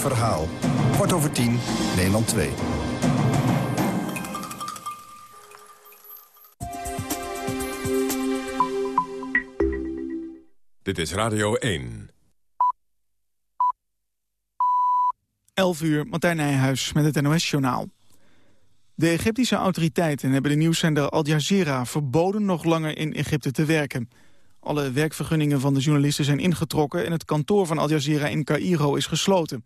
verhaal. Kwart over tien, Nederland 2. Dit is Radio 1. 11 uur, Martijn Nijhuis met het NOS-journaal. De Egyptische autoriteiten hebben de nieuwszender Al Jazeera verboden nog langer in Egypte te werken. Alle werkvergunningen van de journalisten zijn ingetrokken en het kantoor van Al Jazeera in Cairo is gesloten.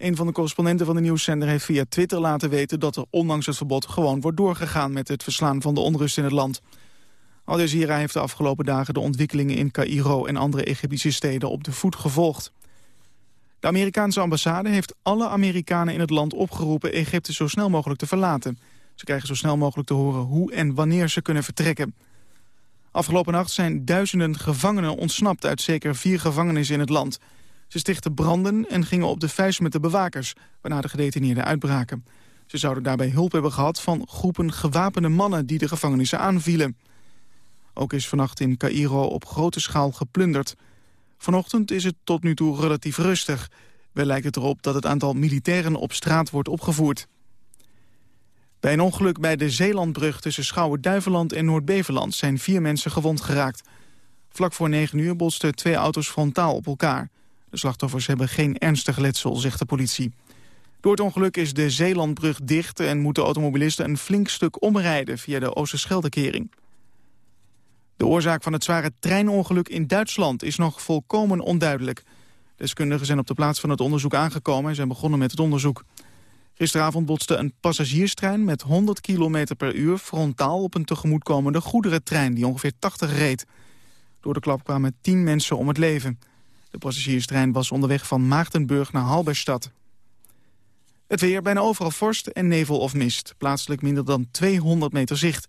Een van de correspondenten van de nieuwszender heeft via Twitter laten weten dat er ondanks het verbod gewoon wordt doorgegaan met het verslaan van de onrust in het land. Al Jazeera heeft de afgelopen dagen de ontwikkelingen in Cairo en andere Egyptische steden op de voet gevolgd. De Amerikaanse ambassade heeft alle Amerikanen in het land opgeroepen Egypte zo snel mogelijk te verlaten. Ze krijgen zo snel mogelijk te horen hoe en wanneer ze kunnen vertrekken. Afgelopen nacht zijn duizenden gevangenen ontsnapt uit zeker vier gevangenissen in het land. Ze stichten branden en gingen op de vuist met de bewakers, waarna de gedetineerden uitbraken. Ze zouden daarbij hulp hebben gehad van groepen gewapende mannen die de gevangenissen aanvielen. Ook is vannacht in Cairo op grote schaal geplunderd. Vanochtend is het tot nu toe relatief rustig. Wel lijkt het erop dat het aantal militairen op straat wordt opgevoerd. Bij een ongeluk bij de Zeelandbrug tussen Schouwen-Duiveland en Noord-Beveland... zijn vier mensen gewond geraakt. Vlak voor negen uur botsten twee auto's frontaal op elkaar. De slachtoffers hebben geen ernstig letsel, zegt de politie. Door het ongeluk is de Zeelandbrug dicht... en moeten automobilisten een flink stuk omrijden via de Oosterscheldekering. De oorzaak van het zware treinongeluk in Duitsland is nog volkomen onduidelijk. Deskundigen zijn op de plaats van het onderzoek aangekomen en zijn begonnen met het onderzoek. Gisteravond botste een passagierstrein met 100 km per uur frontaal op een tegemoetkomende goederentrein die ongeveer 80 reed. Door de klap kwamen 10 mensen om het leven. De passagierstrein was onderweg van Maagdenburg naar Halberstad. Het weer, bijna overal vorst en nevel of mist. Plaatselijk minder dan 200 meter zicht.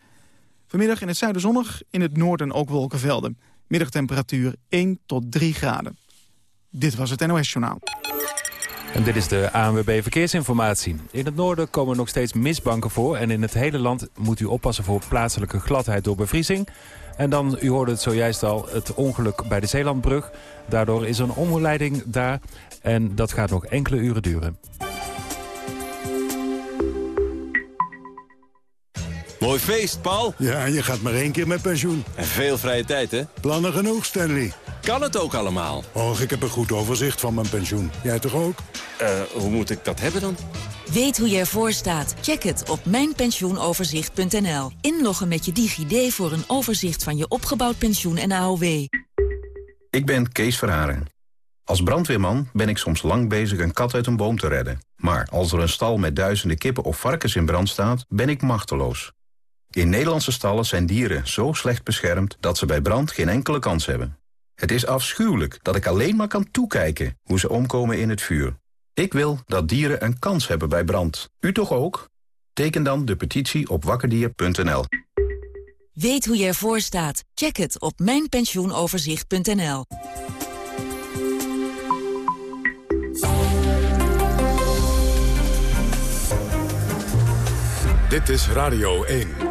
Vanmiddag in het zuiden zonnig, in het noorden ook wolkenvelden. Middagtemperatuur 1 tot 3 graden. Dit was het NOS Journaal. En dit is de ANWB Verkeersinformatie. In het noorden komen nog steeds mistbanken voor... en in het hele land moet u oppassen voor plaatselijke gladheid door bevriezing. En dan, u hoorde het zojuist al, het ongeluk bij de Zeelandbrug. Daardoor is een omleiding daar en dat gaat nog enkele uren duren. Mooi feest, Paul. Ja, je gaat maar één keer met pensioen. En veel vrije tijd, hè? Plannen genoeg, Stanley. Kan het ook allemaal? Och, ik heb een goed overzicht van mijn pensioen. Jij toch ook? Eh, hoe moet ik dat hebben dan? Weet hoe je ervoor staat? Check het op mijnpensioenoverzicht.nl. Inloggen met je DigiD voor een overzicht van je opgebouwd pensioen en AOW. Ik ben Kees Verharen. Als brandweerman ben ik soms lang bezig een kat uit een boom te redden. Maar als er een stal met duizenden kippen of varkens in brand staat, ben ik machteloos. In Nederlandse stallen zijn dieren zo slecht beschermd dat ze bij brand geen enkele kans hebben. Het is afschuwelijk dat ik alleen maar kan toekijken hoe ze omkomen in het vuur. Ik wil dat dieren een kans hebben bij brand. U toch ook? Teken dan de petitie op wakkerdier.nl. Weet hoe je ervoor staat? Check het op mijnpensioenoverzicht.nl. Dit is Radio 1.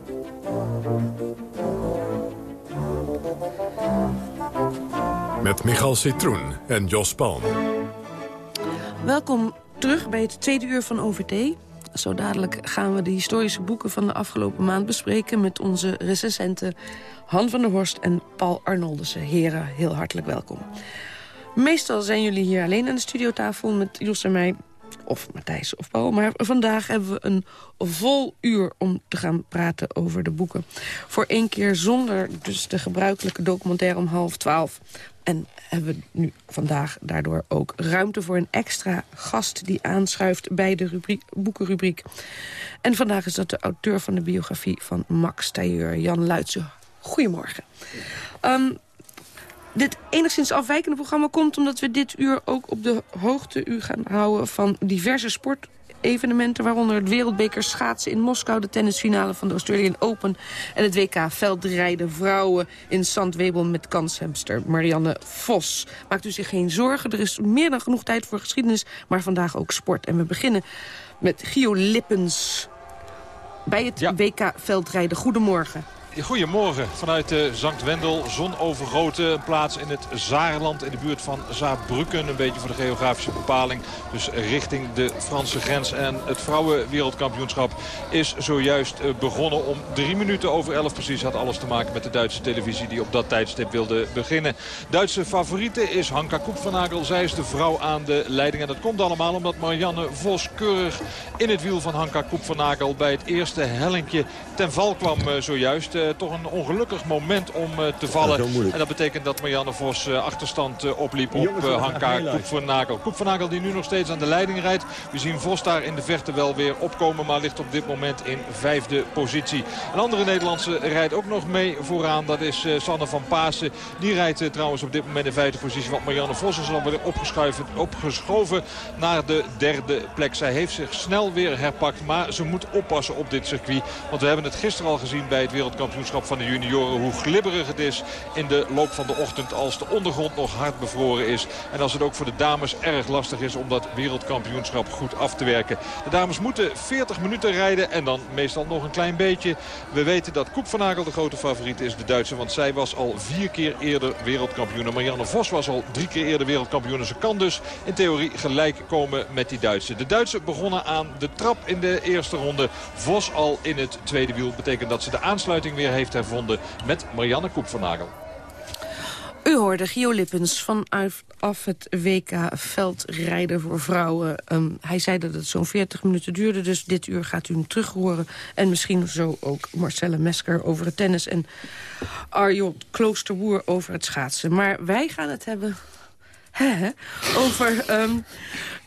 Met Michal Citroen en Jos Palm. Welkom terug bij het tweede uur van OVT. Zo dadelijk gaan we de historische boeken van de afgelopen maand bespreken... met onze recensenten Han van der Horst en Paul Arnoldussen. Heren, heel hartelijk welkom. Meestal zijn jullie hier alleen aan de studiotafel met Jos en mij of Matthijs of Paul. Maar vandaag hebben we een vol uur om te gaan praten over de boeken. Voor één keer zonder dus de gebruikelijke documentaire om half twaalf. En hebben we nu vandaag daardoor ook ruimte voor een extra gast... die aanschuift bij de rubriek, boekenrubriek. En vandaag is dat de auteur van de biografie van Max Tailleur, Jan Luitse. Goedemorgen. Um, Dit enigszins afwijkende programma komt omdat we dit uur ook op de hoogte u gaan houden van diverse sport evenementen, waaronder het wereldbeker schaatsen in Moskou... de tennisfinale van de Australian Open... en het WK veldrijden vrouwen in Zandwebel met kanshemster Marianne Vos. Maakt u zich geen zorgen, er is meer dan genoeg tijd voor geschiedenis... maar vandaag ook sport. En we beginnen met Gio Lippens bij het WK veldrijden. Goedemorgen. Goedemorgen vanuit de Zankt Wendel. Zonovergoten, plaats in het Zaarland in de buurt van Zaarbrücken. Een beetje voor de geografische bepaling. Dus richting de Franse grens. En het vrouwenwereldkampioenschap is zojuist eh, begonnen. Om drie minuten over elf precies had alles te maken met de Duitse televisie die op dat tijdstip wilde beginnen. Duitse favoriete is Hanka Koep van Nagel. Zij is de vrouw aan de leiding. En dat komt allemaal omdat Marianne Vos keurig in het wiel van Hanka Koep van Nagel bij het eerste hellinkje ten val kwam eh, zojuist. Eh, toch een ongelukkig moment om eh, te vallen. en dat betekent dat Marianne Vos achterstand opliep op Hanka Koep van Nagel. Koep van Nagel die nu nog steeds aan de leiding rijdt. We zien Vos daar in de verte wel weer opkomen. Maar ligt op dit moment in vijfde positie. Een andere Nederlandse rijdt ook nog mee vooraan. Dat is Sanne van Pasen. Die rijdt trouwens op dit moment in vijfde positie. Want Marianne Vos is al weer opgeschoven naar de derde plek. Zij heeft zich snel weer herpakt. Maar ze moet oppassen op dit circuit. Want we hebben het gisteren al gezien bij het wereldkampioenschap van de junioren. Hoe glibberig het is in de loop van de ochtend als de ondergrond nog hard bevroren is. En als het ook voor de dames erg lastig is om dat wereldkampioenschap goed af te werken. De dames moeten 40 minuten rijden en dan meestal nog een klein beetje. We weten dat Koep van Nagel de grote favoriet is, de Duitse. Want zij was al vier keer eerder wereldkampioen. Marianne Vos was al drie keer eerder wereldkampioen. Ze kan dus in theorie gelijk komen met die Duitse. De Duitse begonnen aan de trap in de eerste ronde. Vos al in het tweede wiel. Betekent dat ze de aansluiting weer heeft hervonden met Marianne Koep van Nagel. U hoorde Gio Lippens vanaf het WK veldrijden voor vrouwen. Ehm, hij zei dat het zo'n 40 minuten duurde, dus dit uur gaat u hem terug horen. En misschien zo ook Marcelle Mesker over het tennis... en Arjo Kloosterboer over het schaatsen. Maar wij gaan het hebben over... Um,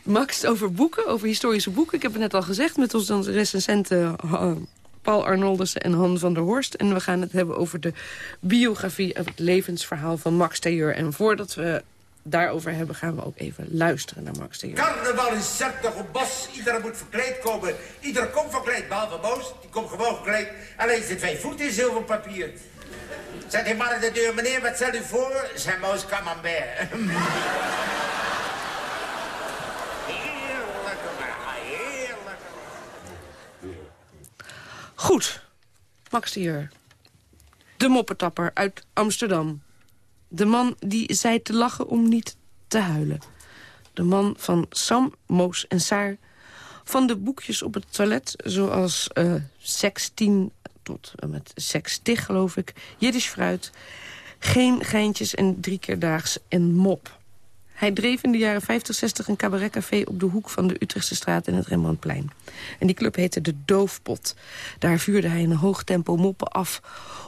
Max, over boeken, over historische boeken. Ik heb het net al gezegd met onze recensenten uh, Paul Arnoldussen en Han van der Horst. En we gaan het hebben over de biografie, het levensverhaal van Max Tailleur. En voordat we daarover hebben, gaan we ook even luisteren naar Max Tailleur. Carnaval is 70 op bos. Iedereen moet verkleed komen. Iedereen komt verkleed, behalve Moos. Die komt gewoon verkleed. Alleen zit twee voeten in zilverpapier. Zet maar aan de deur, meneer, wat stel u voor? Zijn Moos Camembert. Goed, Max de De moppetapper uit Amsterdam. De man die zei te lachen om niet te huilen. De man van Sam, Moos en Saar. Van de boekjes op het toilet, zoals uh, 10 tot uh, met Seks tig, geloof ik. Jiddisch fruit. Geen geintjes en drie keer daags en mop. Hij dreef in de jaren 50, 60 een cabaretcafé op de hoek van de Utrechtse straat en het Rembrandtplein. En die club heette De Doofpot. Daar vuurde hij in een hoog tempo moppen af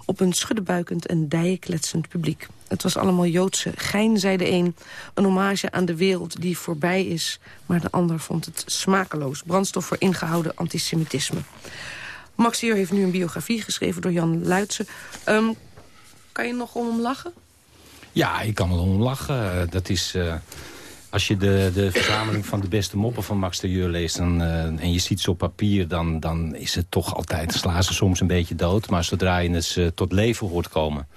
op een schuddebuikend en dijenkletsend publiek. Het was allemaal Joodse gein, zei de een. Een hommage aan de wereld die voorbij is. Maar de ander vond het smakeloos. Brandstof voor ingehouden antisemitisme. Max heeft nu een biografie geschreven door Jan Luitsen. Um, kan je nog om lachen? Ja, ik kan er om lachen. Eh, dat is... Uh, als je de, de verzameling van de beste moppen van Max Jeur leest... Dan, uh, en je ziet ze op papier, dan, dan is het toch altijd... slaan ze soms een beetje dood. Maar zodra je het tot leven hoort komen...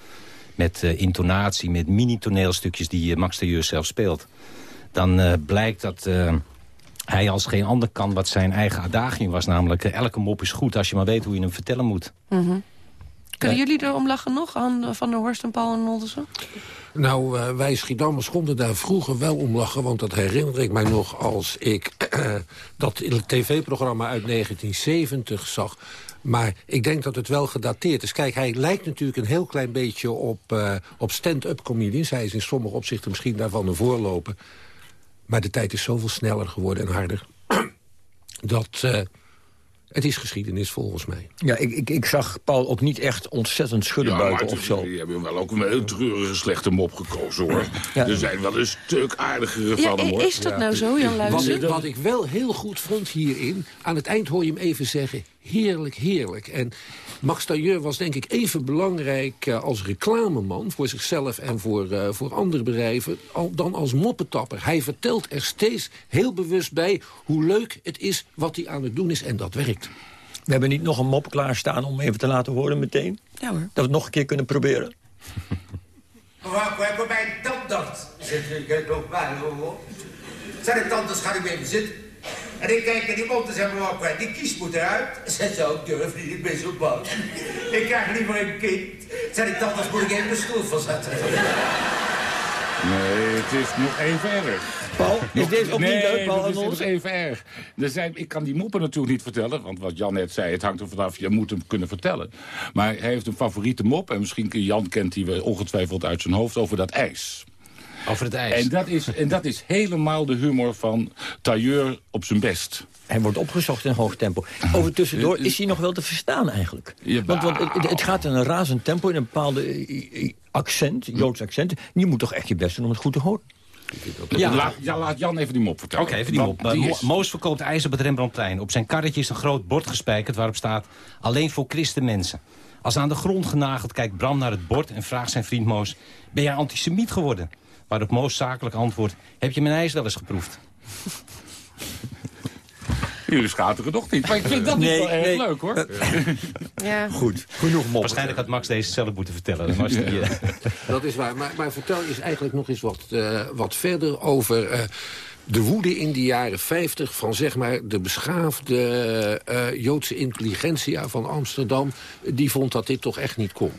met intonatie, met mini-toneelstukjes die Max Jeur zelf speelt... dan blijkt dat hij als geen ander kan wat zijn eigen adagium was. Namelijk, elke mop is goed als je maar weet hoe je hem vertellen moet. Mm. Kunnen jullie erom lachen nog, aan Van der Horst en Paul en Oldersen? Nou, uh, wij Schiedammers konden daar vroeger wel om lachen... want dat herinner ik mij nog als ik dat tv-programma uit 1970 zag... Maar ik denk dat het wel gedateerd is. Kijk, hij lijkt natuurlijk een heel klein beetje op, uh, op stand-up comedians. Hij is in sommige opzichten misschien daarvan een voorloper. Maar de tijd is zoveel sneller geworden en harder... dat... Het is geschiedenis volgens mij. Ja, ik, ik, ik zag Paul ook niet echt ontzettend schudden buiten of zo. Je hebt wel ook een heel treurige slechte mop gekozen, hoor. Er zijn wel een stuk aardigere van hem, hoor. Is dat nou zo, Jan Luijsen? Wat, wat, ik wel heel goed vond hierin... aan het eind hoor je hem even zeggen... heerlijk, heerlijk. En Max Tailleur was denk ik even belangrijk uh, als reclameman... voor zichzelf en voor, uh, voor andere bedrijven al, dan als moppetapper. Hij vertelt er steeds heel bewust bij hoe leuk het is wat hij aan het doen is. En dat werkt. We hebben niet nog een mop klaarstaan om even te laten horen meteen? Ja hoor. Dat we het nog een keer kunnen proberen. Wacht, we hebben mijn tandarts. Zit je nog bij, hoor? Zijn de tandarts, ga ik even zitten. En ik kijk in die mond en zeg maar, die kies moet eruit. Ze zo, ik durf niet, ik ben zo bang. ik krijg liever een kind. Zijn die tandarts, moet ik even de stoel van zetten. Nee, het is nog even erg. Paul, is dit ook nee, niet leuk, Paul? het is nog even erg. Er zijn, ik kan die moppen natuurlijk niet vertellen, want wat Jan net zei, het hangt er vanaf, je moet hem kunnen vertellen. Maar hij heeft een favoriete mop, en misschien Jan kent die ongetwijfeld uit zijn hoofd, over dat ijs. Over het ijs. En dat is, en dat is helemaal de humor van Tailleur op zijn best. Hij wordt opgezocht in hoog tempo. Over tussendoor is hij nog wel te verstaan eigenlijk. Want, want het, het, gaat in een razend tempo in een bepaalde accent, Joods accent. Je moet toch echt je best doen om het goed te horen. Ja. Laat, ja, laat Jan even die mop vertellen. Oké, even die mop. Die is... Moos verkoopt ijs op het Rembrandtplein. Op zijn karretje is een groot bord gespijkerd waarop staat... alleen voor christenmensen. Als aan de grond genageld kijkt Bram naar het bord en vraagt zijn vriend Moos... ben jij antisemiet geworden? Waarop Moos zakelijk antwoordt... heb je mijn ijs wel eens geproefd? Jullie schateren toch niet. Maar ik vind dat nee, niet wel erg nee. leuk, hoor. ja. Goed, genoeg mop. Waarschijnlijk had Max deze zelf moeten vertellen. Was die, uh... Dat is waar. Maar, maar vertel eens eigenlijk nog eens wat, uh, wat verder over... Uh, de woede in de jaren 50 van zeg maar de beschaafde uh, Joodse intelligentsia van Amsterdam... die vond dat dit toch echt niet kon.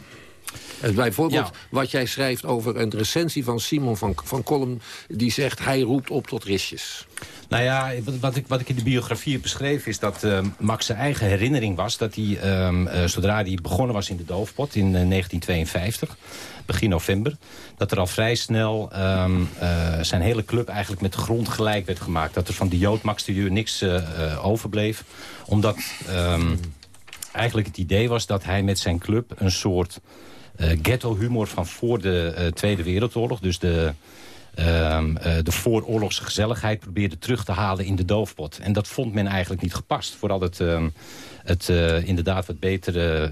Bijvoorbeeld ja. wat jij schrijft over een recensie van Simon van, van Kolm... die zegt hij roept op tot risjes. Nou ja, wat ik, wat ik in de biografie heb beschreven is dat uh, Max zijn eigen herinnering was... dat hij, uh, uh, zodra hij begonnen was in de doofpot in 1952, begin november... dat er al vrij snel um, zijn hele club eigenlijk met de grond gelijk werd gemaakt. Dat er van die Jood Max de Jeur niks overbleef. Omdat um, eigenlijk het idee was dat hij met zijn club een soort... ghetto-humor van voor de Tweede Wereldoorlog, dus de... Uh, uh, de vooroorlogse gezelligheid probeerde terug te halen in de doofpot. En dat vond men eigenlijk niet gepast. Vooral het, uh, het inderdaad wat betere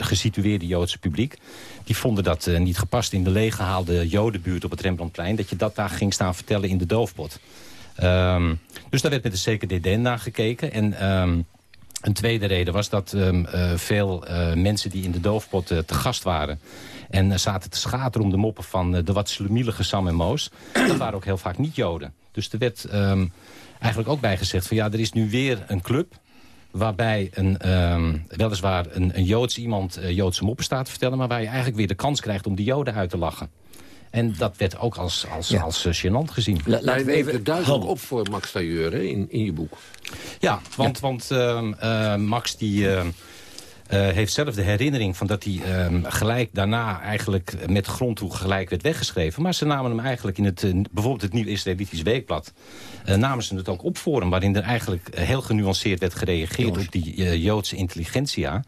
gesitueerde Joodse publiek. Die vonden dat niet gepast in de leeggehaalde Jodenbuurt op het Rembrandtplein. Dat je dat daar ging staan vertellen in de doofpot. Um, dus daar werd met een zeker dédain naar gekeken. En... Een tweede reden was dat um, uh, veel uh, mensen die in de doofpot uh, te gast waren... en zaten te schateren om de moppen van de wat slumielige Sam en Moos... dat waren ook heel vaak niet Joden. Dus er werd um, eigenlijk ook bij gezegd van ja, er is nu weer een club waarbij een, um, weliswaar een, een Joods iemand Joodse moppen staat te vertellen... maar waar je eigenlijk weer de kans krijgt om die Joden uit te lachen. En dat werd ook als, als, ja. als uh, gênant gezien. La, laten we even duidelijk op voor Max Tailleur in, in je boek. Ja, want, ja. want uh, uh, Max die... Uh, heeft zelf de herinnering van dat hij uh, gelijk daarna eigenlijk met grond toe gelijk werd weggeschreven. Maar ze namen hem eigenlijk in het, uh, bijvoorbeeld het Nieuw Israëlitisch Weekblad, uh, namen ze het ook op voor hem. Waarin er eigenlijk heel genuanceerd werd gereageerd Jongens. op die Joodse intelligentia.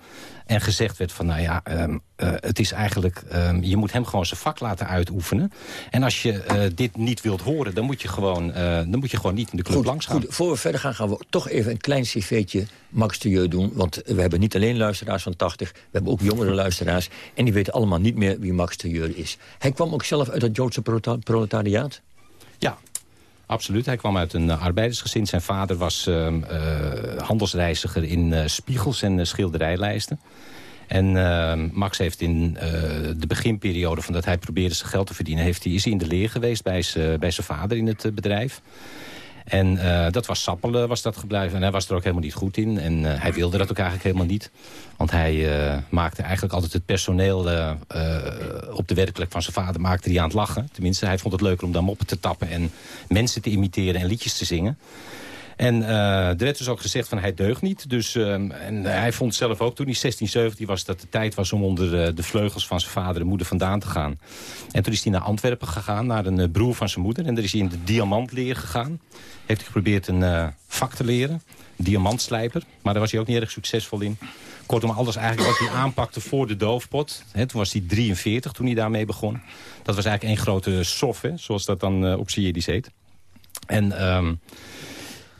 En gezegd werd van, nou ja, um, uh, het is eigenlijk... Um, je moet hem gewoon zijn vak laten uitoefenen. En als je uh, dit niet wilt horen, dan moet je gewoon, uh, dan moet je gewoon niet in de club goed, langs gaan. Goed, voor we verder gaan, gaan we toch even een klein cv'tje Max Thieu doen. Want we hebben niet alleen luisteraars van 80, we hebben ook jongere luisteraars. En die weten allemaal niet meer wie Max Thieu is. Hij kwam ook zelf uit het Joodse proletariaat? Ja, Absoluut, hij kwam uit een uh, arbeidersgezin. Zijn vader was uh, uh, handelsreiziger in spiegels en schilderijlijsten. En Max heeft in de beginperiode van dat hij probeerde zijn geld te verdienen... Heeft hij, is hij in de leer geweest bij zijn vader in het bedrijf. En uh, dat was sappelen, was dat gebleven. En hij was er ook helemaal niet goed in. En uh, hij wilde dat ook eigenlijk helemaal niet. Want hij uh, maakte eigenlijk altijd het personeel op de werkplek van zijn vader maakte hij aan het lachen. Tenminste, hij vond het leuker om daar moppen te tappen en mensen te imiteren en liedjes te zingen. En uh, er werd dus ook gezegd van hij deugt niet. Dus, uh, en hij vond zelf ook toen hij 16, 17 was... dat de tijd was om onder uh, de vleugels van zijn vader en moeder vandaan te gaan. En toen is hij naar Antwerpen gegaan, naar een broer van zijn moeder. En daar is hij in de diamantleer gegaan. Heeft hij geprobeerd een vak te leren. Diamantslijper. Maar daar was hij ook niet erg succesvol in. Kortom, alles eigenlijk wat hij aanpakte voor de doofpot. Toen was hij 43 toen hij daarmee begon. Dat was eigenlijk één grote sof, hè, zoals dat dan op Syrisch heet. En... Um,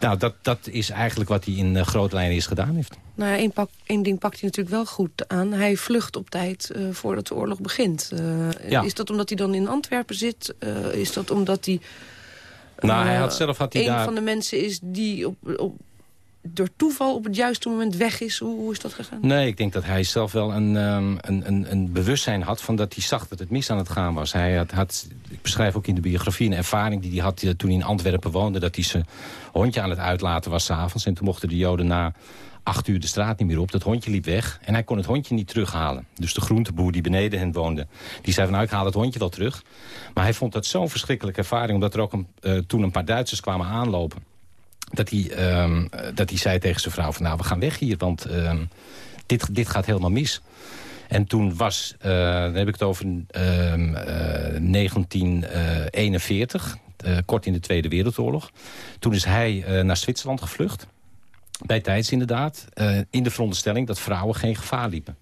nou, dat, dat is eigenlijk wat hij in uh, grote lijnen is gedaan heeft. Nou ja, één, pak, één ding pakt hij natuurlijk wel goed aan. Hij vlucht op tijd uh, voordat de oorlog begint. Uh, ja. Is dat omdat hij dan in Antwerpen zit? Uh, is dat omdat hij... nou, hij had zelf had hij een daar... van de mensen is die op, op, door toeval op het juiste moment weg is. Hoe, is dat gegaan? Nee, ik denk dat hij zelf wel een, um, een, een, een, bewustzijn had... van dat hij zag dat het mis aan het gaan was. Hij had, had ik beschrijf ook in de biografie een ervaring die hij had toen hij in Antwerpen woonde... dat hij zijn hondje aan het uitlaten was s'avonds. En toen mochten de Joden na acht uur de straat niet meer op. Dat hondje liep weg en hij kon het hondje niet terughalen. Dus de groenteboer die beneden hen woonde, die zei van nou ik haal het hondje wel terug. Maar hij vond dat zo'n verschrikkelijke ervaring... omdat er ook een, uh, toen een paar Duitsers kwamen aanlopen. Dat hij, um, dat hij zei tegen zijn vrouw van nou we gaan weg hier, want um, dit, dit gaat helemaal mis. En toen was, uh, dan heb ik het over uh, uh, 1941, uh, kort in de Tweede Wereldoorlog. Toen is hij naar Zwitserland gevlucht. Bij tijds inderdaad, in de veronderstelling dat vrouwen geen gevaar liepen.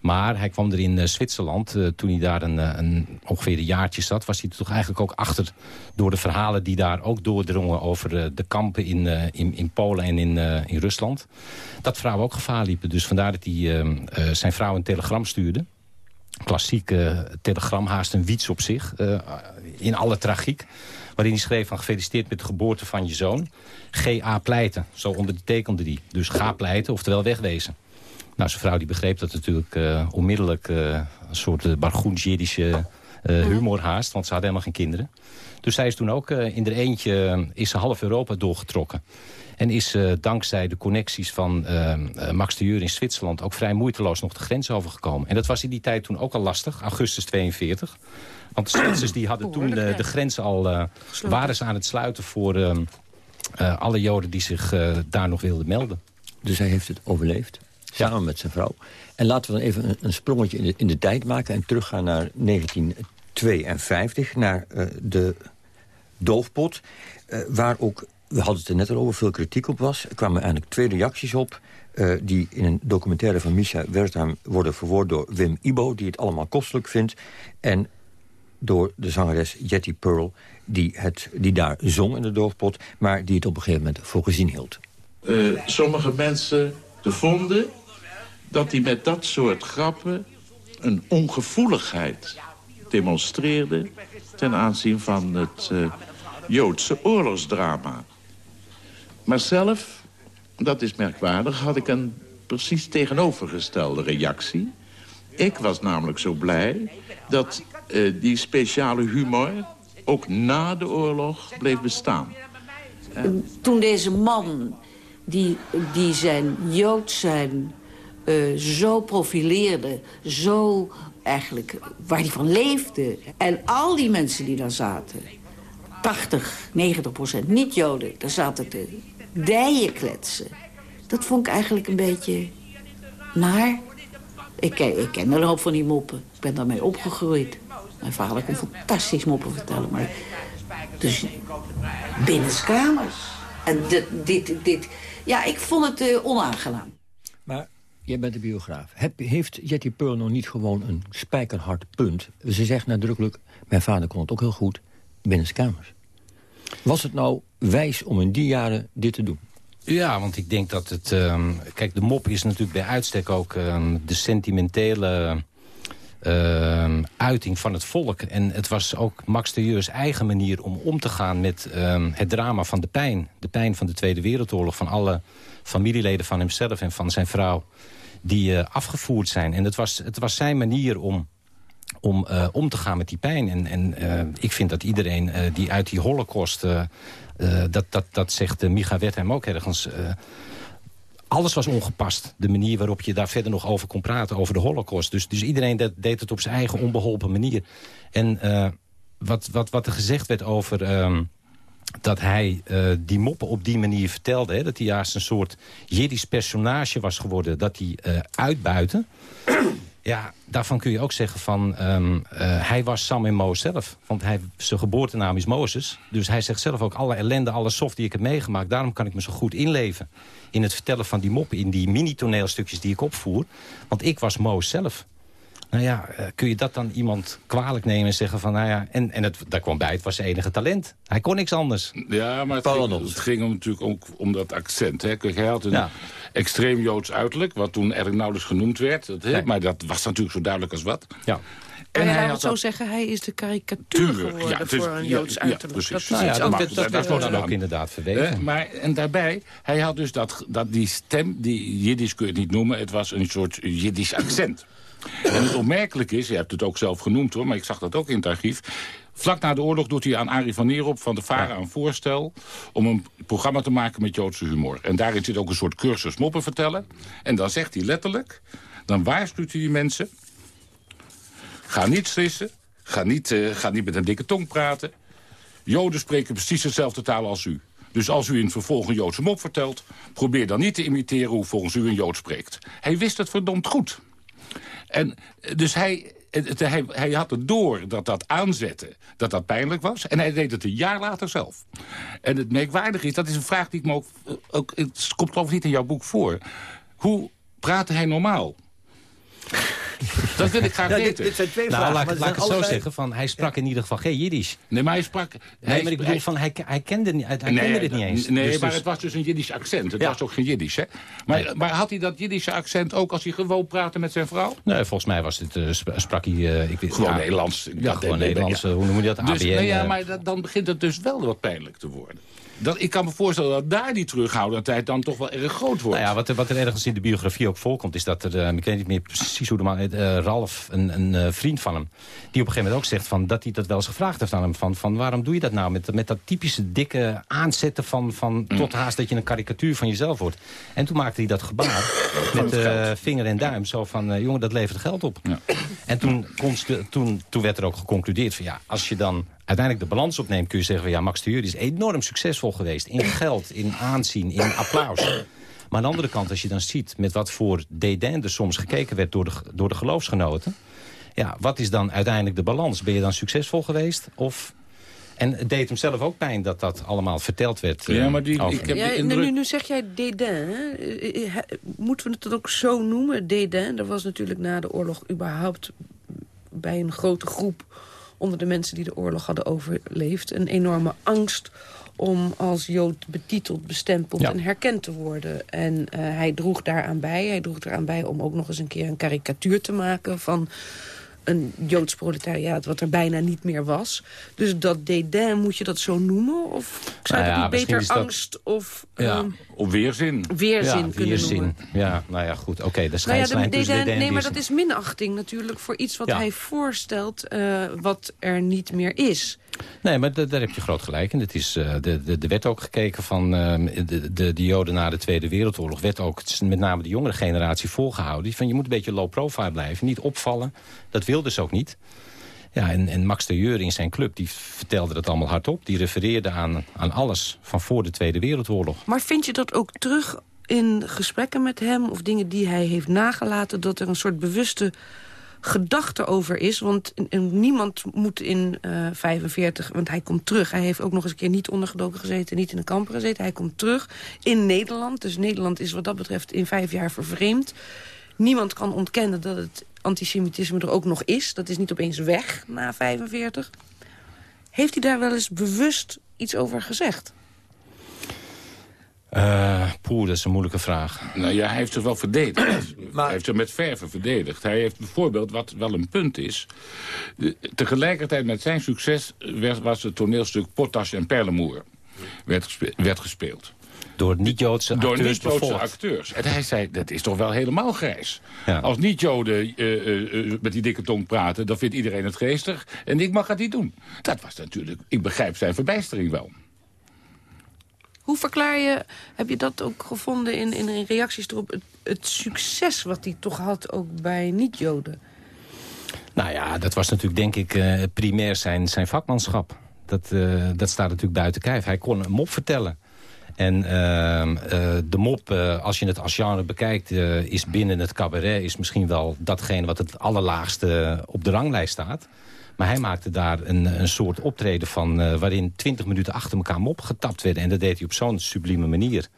Maar hij kwam er in uh, Zwitserland, uh, toen hij daar een, een, ongeveer een jaartje zat... was hij toch eigenlijk ook achter door de verhalen die daar ook doordrongen... over de kampen in, in, in, Polen en in, in Rusland. Dat vrouwen ook gevaar liepen. Dus vandaar dat hij zijn vrouw een telegram stuurde. Klassiek telegram, haast een wiets op zich. in alle tragiek. Waarin hij schreef van gefeliciteerd met de geboorte van je zoon. G.A. pleiten, zo ondertekende die. Dus ga pleiten, oftewel wegwezen. Nou, zijn vrouw die begreep dat natuurlijk uh, onmiddellijk uh, een soort uh, bargoen-jiddische humor haast. Want ze had helemaal geen kinderen. Dus zij is toen ook in er eentje is ze half Europa doorgetrokken. En is dankzij de connecties van Max de Jeur in Zwitserland... ook vrij moeiteloos nog de grens overgekomen. En dat was in die tijd toen ook al lastig, augustus 42. Want de Zwitsers die hadden toen de grens al... waren ze aan het sluiten voor alle Joden die zich daar nog wilden melden. Dus hij heeft het overleefd? Samen met zijn vrouw. En laten we dan even een, een sprongetje in de, in de, tijd maken... en teruggaan naar 1952, naar uh, de doofpot... Uh, waar ook, we hadden het er net al over, veel kritiek op was. Er kwamen eigenlijk twee reacties op... Uh, die in een documentaire van Misha Wertheim worden verwoord door Wim Ibo... die het allemaal kostelijk vindt. En door de zangeres Jetty Pearl, die, het, die daar zong in de doofpot... maar die het op een gegeven moment voor gezien hield. sommige mensen vonden dat hij met dat soort grappen een ongevoeligheid demonstreerde... ten aanzien van het uh, Joodse oorlogsdrama. Maar zelf, dat is merkwaardig, had ik een precies tegenovergestelde reactie. Ik was namelijk zo blij dat uh, die speciale humor ook na de oorlog bleef bestaan. Toen deze man die, die zijn Jood zijn uh, zo profileerde, zo eigenlijk waar hij van leefde. En al die mensen die daar zaten, 80, 90 procent niet-Joden, daar zaten te dijen kletsen. Dat vond ik eigenlijk een beetje naar. Ik, ik ken een hoop van die moppen. Ik ben daarmee opgegroeid. Mijn vader kon fantastisch moppen vertellen, maar... Dus binnenskamers. En dit, dit, dit, ja, ik vond het uh, onaangenaam. Jij bent de biograaf. Heeft Jetty Pearl nog niet gewoon een spijkerhard punt? Ze zegt nadrukkelijk, mijn vader kon het ook heel goed, binnenskamers. Was het nou wijs om in die jaren dit te doen? Ja, want ik denk dat het... Um, kijk, de mop is natuurlijk bij uitstek ook um, de sentimentele... Uh, uiting van het volk. En het was ook Max de Jeurs eigen manier om om te gaan met uh, het drama van de pijn. De pijn van de Tweede Wereldoorlog, van alle familieleden van hemzelf en van zijn vrouw... die uh, afgevoerd zijn. En het was, het was zijn manier om, om uh, om te gaan met die pijn. En, en uh, ik vind dat iedereen die uit die holocaust... dat, dat, dat zegt Micha Wertheim ook ergens alles was ongepast. De manier waarop je daar verder nog over kon praten, over de holocaust. Dus, dus iedereen deed het op zijn eigen onbeholpen manier. En uh, wat, wat, wat er gezegd werd over... Uh, dat hij uh, die moppen op die manier vertelde. Hè, dat hij juist een soort Jiddisch personage was geworden. Dat hij uh, uitbuiten. Ja, daarvan kun je ook zeggen van... Um, uh, hij was Sam en Mo zelf. Want hij, zijn geboortenaam is Mozes. Dus hij zegt zelf ook alle ellende, alle soft die ik heb meegemaakt. Daarom kan ik me zo goed inleven. In het vertellen van die moppen. In die mini-toneelstukjes die ik opvoer. Want ik was Mo zelf. Nou ja, eh, kun je dat dan iemand kwalijk nemen en zeggen van... nou ja, en, en het, daar kwam bij, het was zijn enige talent. Hij kon niks anders. Ja, maar het ging, het ging om, natuurlijk ook om dat accent. Hè. Kijk, hij had een extreem Joods uiterlijk... wat toen eigenlijk nauwelijks genoemd werd. Dat, hè, Maar dat was natuurlijk zo duidelijk als wat. Ja. En hij had zo dat- zeggen, hij is de karikatuur geworden ja, het is- voor een Joods ja, uiterlijk. precies. dat is Nou ja, dat- dat- dat wordt dan gedaan. ook inderdaad verweten. Eh, maar, en daarbij, hij had dus dat, dat die stem, die Jiddisch kun je het niet noemen... het was een soort Jiddisch accent. En het opmerkelijk is, je hebt het ook zelf genoemd hoor... maar ik zag dat ook in het archief... Vlak na de oorlog doet hij aan Arie van Nierop van de VARA een voorstel... om een programma te maken met Joodse humor. En daarin zit ook een soort cursus moppen vertellen. En dan zegt hij letterlijk, dan waarschuwt hij die mensen... ga niet slissen, ga niet, eh, ga niet met een dikke tong praten... Joden spreken precies dezelfde taal als u. Dus als u in het vervolg een Joodse mop vertelt... probeer dan niet te imiteren hoe volgens u een Jood spreekt. Hij wist het verdomd goed. En eh, dus hij, hij, hij had het door dat dat aanzetten, dat dat pijnlijk was. En hij deed het een jaar later zelf. En het merkwaardige is, dat is een vraag die ik me ook... eh, ook het komt geloof ik niet in jouw boek voor. Hoe praatte hij normaal? Dat wil ik graag Ja, dit- weten. dit zijn twee Nou, vragen, laat, ik het zo zeggen. Van, hij sprak in ieder geval geen Jiddisch. Nee, maar hij sprak... Nee, maar ik bedoel, van, hij, hij kende, niet- hij, hij kende dit niet eens. Nee, Dus- maar dus- het was dus een Jiddisch accent. Het was ook geen Jiddisch, hè? Maar, maar had hij dat Jiddische accent ook als hij gewoon praatte met zijn vrouw? Nee, volgens mij was het, eh, sp- sprak hij... eh, ik weet, Gewoon ja, Nederlands. Ja, gewoon Nederlands. ja. eh, Hoe noem je dat? ABN. Dus, nou ja, maar dat- dan begint het dus wel wat pijnlijk te worden. Dat, ik kan me voorstellen dat daar die terughoudendheid dan toch wel erg groot wordt. Nou ja, wat, er, wat er ergens in de biografie ook voorkomt... is dat er, eh, ik weet niet meer precies hoe de man heet... eh, Ralf, een, een eh, vriend van hem... die op een gegeven moment ook zegt van, dat hij dat wel eens gevraagd heeft aan hem... van, van waarom doe je dat nou met, met dat typische dikke aanzetten... van, van Mm. tot haast dat je een karikatuur van jezelf wordt. En toen maakte hij dat gebaar met eh, vinger en duim. Zo van, eh, jongen, dat levert geld op. En toen, toen, werd er ook geconcludeerd van... ja, als je dan uiteindelijk de balans opneemt... kun je zeggen van ja, Max de Jure is enorm succesvol geweest... in geld, in aanzien, in applaus. Maar aan de andere kant, als je dan ziet... met wat voor dédain soms gekeken werd door de, door de geloofsgenoten... ja, wat is dan uiteindelijk de balans? Ben je dan succesvol geweest? Of... En het deed hem zelf ook pijn dat dat allemaal verteld werd. eh, Ja, maar die- over ik heb. Ja, indruk- nu, nu zeg jij dédain. Hè? Eh, eh, eh, Moeten we het ook zo noemen, dédain? Er was natuurlijk na de oorlog überhaupt bij een grote groep... onder de mensen die de oorlog hadden overleefd... een enorme angst om als Jood betiteld, bestempeld Ja. en herkend te worden. En eh, hij droeg daaraan bij. Hij droeg eraan bij om ook nog eens een keer een karikatuur te maken... van een Joods proletariaat wat er bijna niet meer was. Dus dat dédain, moet je dat zo noemen? Of zou Nou je ja, dat niet misschien beter dat- angst of... Ja. ehm, Op weerzin. Weerzin ja, kunnen weerzin. noemen. Ja, nou ja, goed. Oké, de nou ja, scheidslijn de, dédain- en nee, maar dat is minachting natuurlijk voor iets wat Ja. hij voorstelt... eh, wat er niet meer is. Nee, maar da- daar heb je groot gelijk in. Het is, eh, de, de, er werd ook gekeken van ehm, de, de, de Joden na de Tweede Wereldoorlog... werd ook met name de jongere generatie volgehouden. Die Van, je moet een beetje low profile blijven, niet opvallen. Dat wilde ze ook niet. Ja, en, en Max de Jeur in zijn club, die vertelde dat allemaal hardop. Die refereerde aan, aan alles van voor de Tweede Wereldoorlog. Maar vind je dat ook terug in gesprekken met hem... of dingen die hij heeft nagelaten... dat er een soort bewuste gedachte over is? Want niemand moet in eh 45... want hij komt terug. Hij heeft ook nog eens een keer niet ondergedoken gezeten... niet in een kamper gezeten. Hij komt terug in Nederland. Dus Nederland is wat dat betreft in vijf jaar vervreemd. Niemand kan ontkennen dat het antisemitisme er ook nog is. Dat is niet opeens weg na 45. Heeft hij daar wel eens bewust iets over gezegd? Eh poeh, dat is een moeilijke vraag. Nou ja, hij heeft zich wel verdedigd. Hij heeft zich met verven verdedigd. Hij heeft bijvoorbeeld, wat wel een punt is... de- tegelijkertijd met zijn succes werd, was het toneelstuk Potash en Perlemoer werd, gespe- werd gespeeld. Door niet-Joodse Door acteurs niet-Joodse bevolkt. acteurs. En hij zei, dat is toch wel helemaal grijs. Ja. Als niet-Joden eh, eh, eh, met die dikke tong praten... dan vindt iedereen het geestig. En ik mag het niet doen. Dat was natuurlijk... Ik begrijp zijn verbijstering wel. Hoe verklaar je, heb je dat ook gevonden in, in, reacties erop... Het, het succes wat hij toch had ook bij niet-Joden? Nou ja, dat was natuurlijk denk ik eh, primair zijn, zijn vakmanschap. Dat, eh, dat staat natuurlijk buiten kijf. Hij kon een mop vertellen. En ehm, eh, de mop, eh, als je het als genre bekijkt, eh, is binnen het cabaret... is misschien wel datgene wat het allerlaagste op de ranglijst staat. Maar hij maakte daar een, een soort optreden van... waarin twintig minuten achter elkaar mop getapt werden. En dat deed hij op zo'n sublieme manier.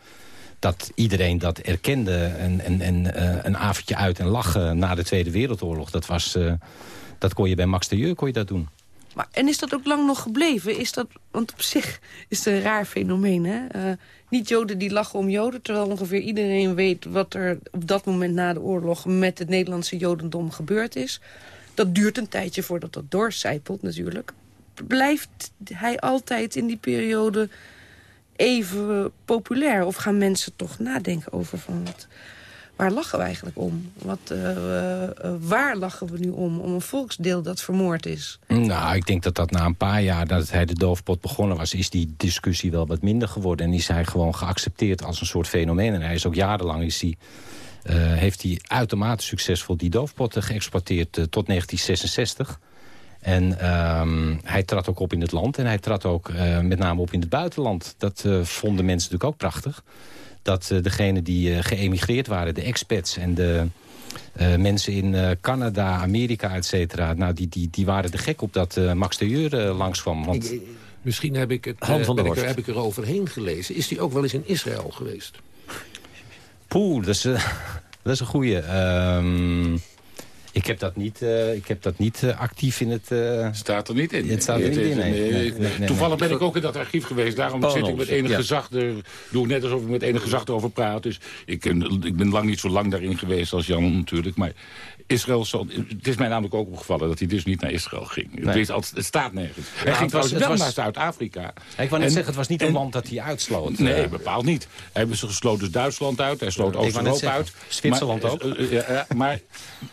dat iedereen dat erkende. En, en, en een avondje uit en lachen na de Tweede Wereldoorlog... dat, was, dat kon je bij Max de Jeur kon je dat doen. Maar, en is dat ook lang nog gebleven? Is dat, want op zich is het een raar fenomeen. Hè? Eh, niet Joden die lachen om Joden... terwijl ongeveer iedereen weet wat er op dat moment na de oorlog... met het Nederlandse Jodendom gebeurd is. Dat duurt een tijdje voordat dat doorcijpelt natuurlijk. Blijft hij altijd in die periode even populair? Of gaan mensen toch nadenken over van... Wat, waar lachen we eigenlijk om? Wat, uh, waar lachen we nu om? Om een volksdeel dat vermoord is? Nou, ik denk dat dat na een paar jaar dat hij de doofpot begonnen was... is die discussie wel wat minder geworden. En is hij gewoon geaccepteerd als een soort fenomeen. En hij is ook jarenlang is hij, uh, heeft hij uitermate succesvol die doofpotten geëxporteerd tot 1966... En um, hij trad ook op in het land en hij trad ook met name op in het buitenland. Dat vonden mensen natuurlijk ook prachtig. Dat uh, degenen die geëmigreerd waren, de expats en de mensen in Canada, Amerika, et cetera... Nou, die, die, die waren de gek op dat Max de Jeur langskwam. Want... Misschien heb ik, het, van ben ik, er, heb ik er overheen gelezen. Is hij ook wel eens in Israël geweest? Poeh, dat is, dat is een goeie. Um, ik heb dat niet, uh, ik heb dat niet uh, actief in het... Uh, staat er niet in. Het staat er niet in, nee. nee, nee, nee Toevallig ben ik ook in dat archief geweest. Daarom zit ik met enig ja. gezag... Er, doe net alsof ik met enig gezag erover praat. Dus ik, ik ben lang niet zo lang daarin geweest als Jan natuurlijk. Maar Israël... Zal, het is mij namelijk ook opgevallen dat hij dus niet naar Israël ging. Het, altijd, het staat nergens. Hij ja, ging wel was, naar Zuid-Afrika. Ik wou net zeggen, het was niet een land dat hij uitsloot. Nee, bepaald niet. Hij gesloot dus Duitsland uit. Hij sloot Oost-Europa uit. Zwitserland ook. Maar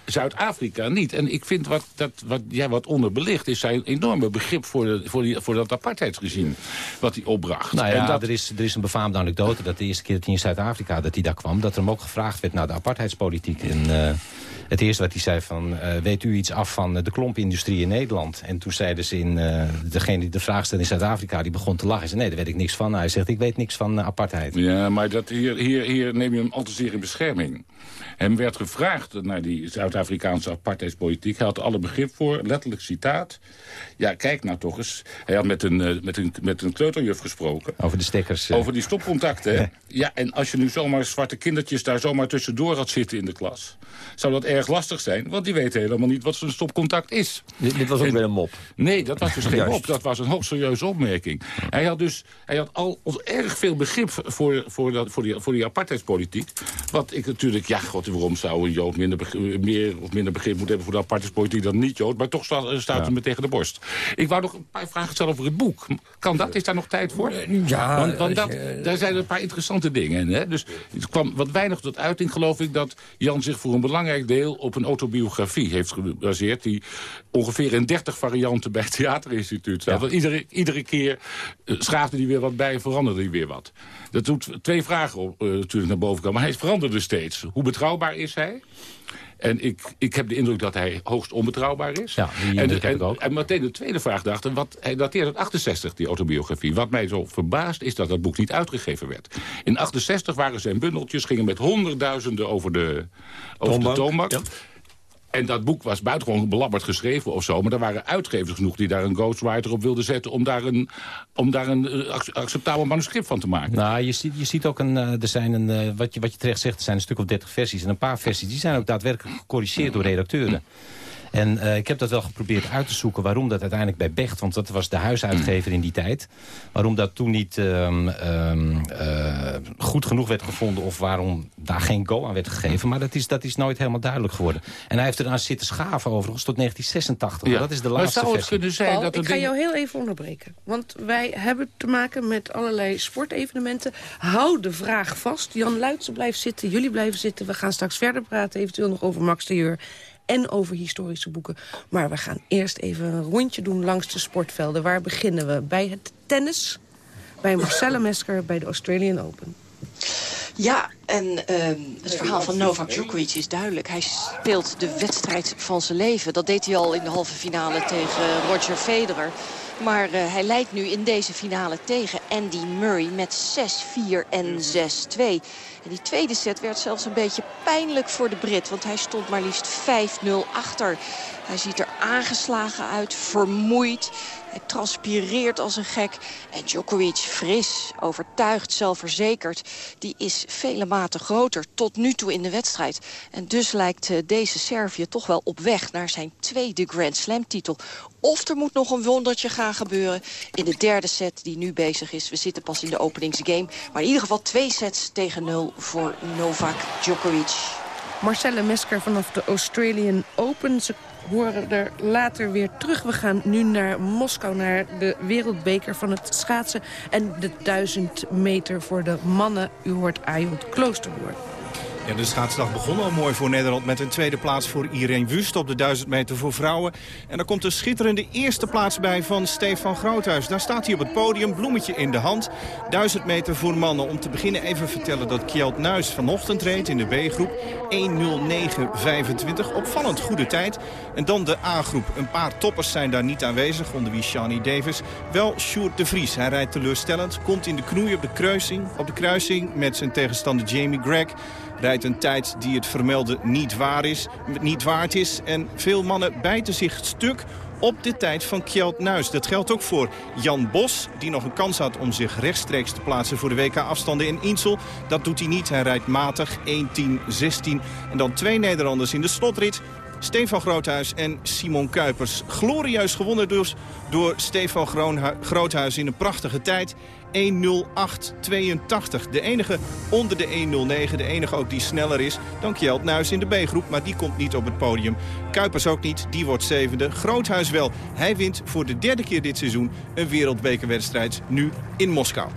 Zuid-Afrika niet. En ik vind wat, dat, wat, ja, wat onderbelicht is zijn enorme begrip voor, de, voor, die, voor dat apartheidsregime. Wat hij opbracht. Nou ja, dat... er, is, er is een befaamde anekdote dat de eerste keer dat hij in Zuid-Afrika dat hij daar kwam... dat er hem ook gevraagd werd naar de apartheidspolitiek. En, uh, het eerste wat hij zei van, uh, weet u iets af van de klompindustrie in Nederland? En toen zeiden ze in, uh, degene die de vraag stelde in Zuid-Afrika, die begon te lachen. Hij zei, nee, daar weet ik niks van. Hij zegt, ik weet niks van apartheid. Ja, maar dat hier, hier, hier neem je hem al te zeer in bescherming. Hem werd gevraagd naar die Zuid-Afrikaanse apartheidspolitiek. Hij had alle begrip voor, letterlijk citaat. Ja, kijk nou toch eens. Hij had met een, met een, met een kleuterjuf gesproken. Over de stekkers. Over die stopcontacten. ja. ja, en als je nu zomaar zwarte kindertjes daar zomaar tussendoor had zitten in de klas... zou dat erg lastig zijn, want die weten helemaal niet wat zo'n stopcontact is. Dit, dit was ook en, weer een mop. Nee, dat was dus geen mop. Dat was een hoogst serieuze opmerking. Hij had dus hij had al erg veel begrip voor, voor, dat, voor, die, voor die apartheidspolitiek. Wat ik natuurlijk, ja, god, waarom zou een Jood minder begrip, meer of minder begrip moeten hebben voor de apartheidspolitiek dan niet Jood? Maar toch staat, staat ja. me tegen de borst. Ik wou nog een paar vragen stellen over het boek. Kan dat? Is daar nog tijd voor? Ja. Want, want dat, daar zijn er een paar interessante dingen. Hè? Dus het kwam wat weinig tot uiting, geloof ik, dat Jan zich voor een belangrijk deel op een autobiografie heeft gebaseerd... die ongeveer in 30 varianten bij het Theaterinstituut staat. Ja. Want iedere, iedere keer uh, schaafde hij weer wat bij en veranderde hij weer wat. Dat doet twee vragen op, uh, natuurlijk naar boven komen. Maar hij veranderde steeds. Hoe betrouwbaar is hij? En ik, ik heb de indruk dat hij hoogst onbetrouwbaar is. Ja, die en, en, ik ook. en meteen de tweede vraag dacht, wat, hij dateert uit 68, die autobiografie. Wat mij zo verbaast is dat dat boek niet uitgegeven werd. In 68 waren zijn bundeltjes, gingen met honderdduizenden over de, over toonbank. de toonbank. Ja. En dat boek was buitengewoon belabberd geschreven of zo. Maar er waren uitgevers genoeg die daar een ghostwriter op wilden zetten... om daar een, om daar een uh, acceptabel manuscript van te maken. Nou, je ziet, je ziet ook een... Uh, er zijn een uh, wat, je, wat je terecht zegt, er zijn een stuk of dertig versies. En een paar versies die zijn ook daadwerkelijk gecorrigeerd door redacteuren. En uh, ik heb dat wel geprobeerd uit te zoeken waarom dat uiteindelijk bij Becht... want dat was de huisuitgever in die tijd... waarom dat toen niet um, um, uh, goed genoeg werd gevonden... of waarom daar geen go aan werd gegeven. Maar dat is, dat is nooit helemaal duidelijk geworden. En hij heeft eraan zitten schaven overigens tot 1986. Ja. Dat is de laatste maar zou het versie. kunnen zijn Paul, dat ik ga ding... jou heel even onderbreken. Want wij hebben te maken met allerlei sportevenementen. Hou de vraag vast. Jan Luitsen blijft zitten, jullie blijven zitten. We gaan straks verder praten, eventueel nog over Max de Jeur en over historische boeken. Maar we gaan eerst even een rondje doen langs de sportvelden. Waar beginnen we? Bij het tennis, bij Marcelle Mesker, bij de Australian Open. Ja, en uh, het verhaal van Novak Djokovic is duidelijk. Hij speelt de wedstrijd van zijn leven. Dat deed hij al in de halve finale tegen Roger Federer. Maar uh, hij leidt nu in deze finale tegen Andy Murray met 6-4 en 6-2. En die tweede set werd zelfs een beetje pijnlijk voor de Brit. Want hij stond maar liefst 5-0 achter. Hij ziet er aangeslagen uit, vermoeid. Hij transpireert als een gek. En Djokovic, fris, overtuigd, zelfverzekerd... die is vele maten groter tot nu toe in de wedstrijd. En dus lijkt eh, deze Servië toch wel op weg naar zijn tweede Grand Slam-titel. Of er moet nog een wondertje gaan gebeuren in de derde set die nu bezig is. We zitten pas in de openingsgame. Maar in ieder geval twee sets tegen nul voor Novak Djokovic. Marcelle Mesker vanaf de Australian Open. Ze horen er later weer terug. We gaan nu naar Moskou, naar de wereldbeker van het schaatsen... en de 1000 meter voor de mannen. U hoort Ayot Kloosterboer. Ja, de schaatsdag begon al mooi voor Nederland met een tweede plaats voor Irene Wust op de 1000 meter voor vrouwen. En er komt een schitterende eerste plaats bij van Stefan Groothuis. Daar staat hij op het podium, bloemetje in de hand. 1000 meter voor mannen. Om te beginnen even vertellen dat Kjeld Nuis vanochtend reed in de B-groep. 1.09.25, opvallend goede tijd. En dan de A-groep. Een paar toppers zijn daar niet aanwezig, onder wie Shani Davis. Wel Sjoerd de Vries. Hij rijdt teleurstellend, komt in de knoei op de kruising, op de kruising met zijn tegenstander Jamie Gregg rijdt een tijd die het vermelde niet, waar is, niet waard is. En veel mannen bijten zich stuk op de tijd van Kjeld Nuis. Dat geldt ook voor Jan Bos, die nog een kans had om zich rechtstreeks te plaatsen voor de WK-afstanden in Insel. Dat doet hij niet. Hij rijdt matig 1-10-16. En dan twee Nederlanders in de slotrit. Stefan Groothuis en Simon Kuipers. Glorieus gewonnen dus door Stefan Groothuis in een prachtige tijd. 1.08.82. De enige onder de 1.09. De enige ook die sneller is dan Kjeld Nuis in de B-groep. Maar die komt niet op het podium. Kuipers ook niet. Die wordt zevende. Groothuis wel. Hij wint voor de derde keer dit seizoen een wereldbekerwedstrijd. Nu in Moskou.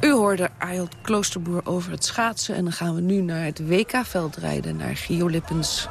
U hoorde Ayot Kloosterboer over het schaatsen. En dan gaan we nu naar het WK-veldrijden, naar Gio Lippens.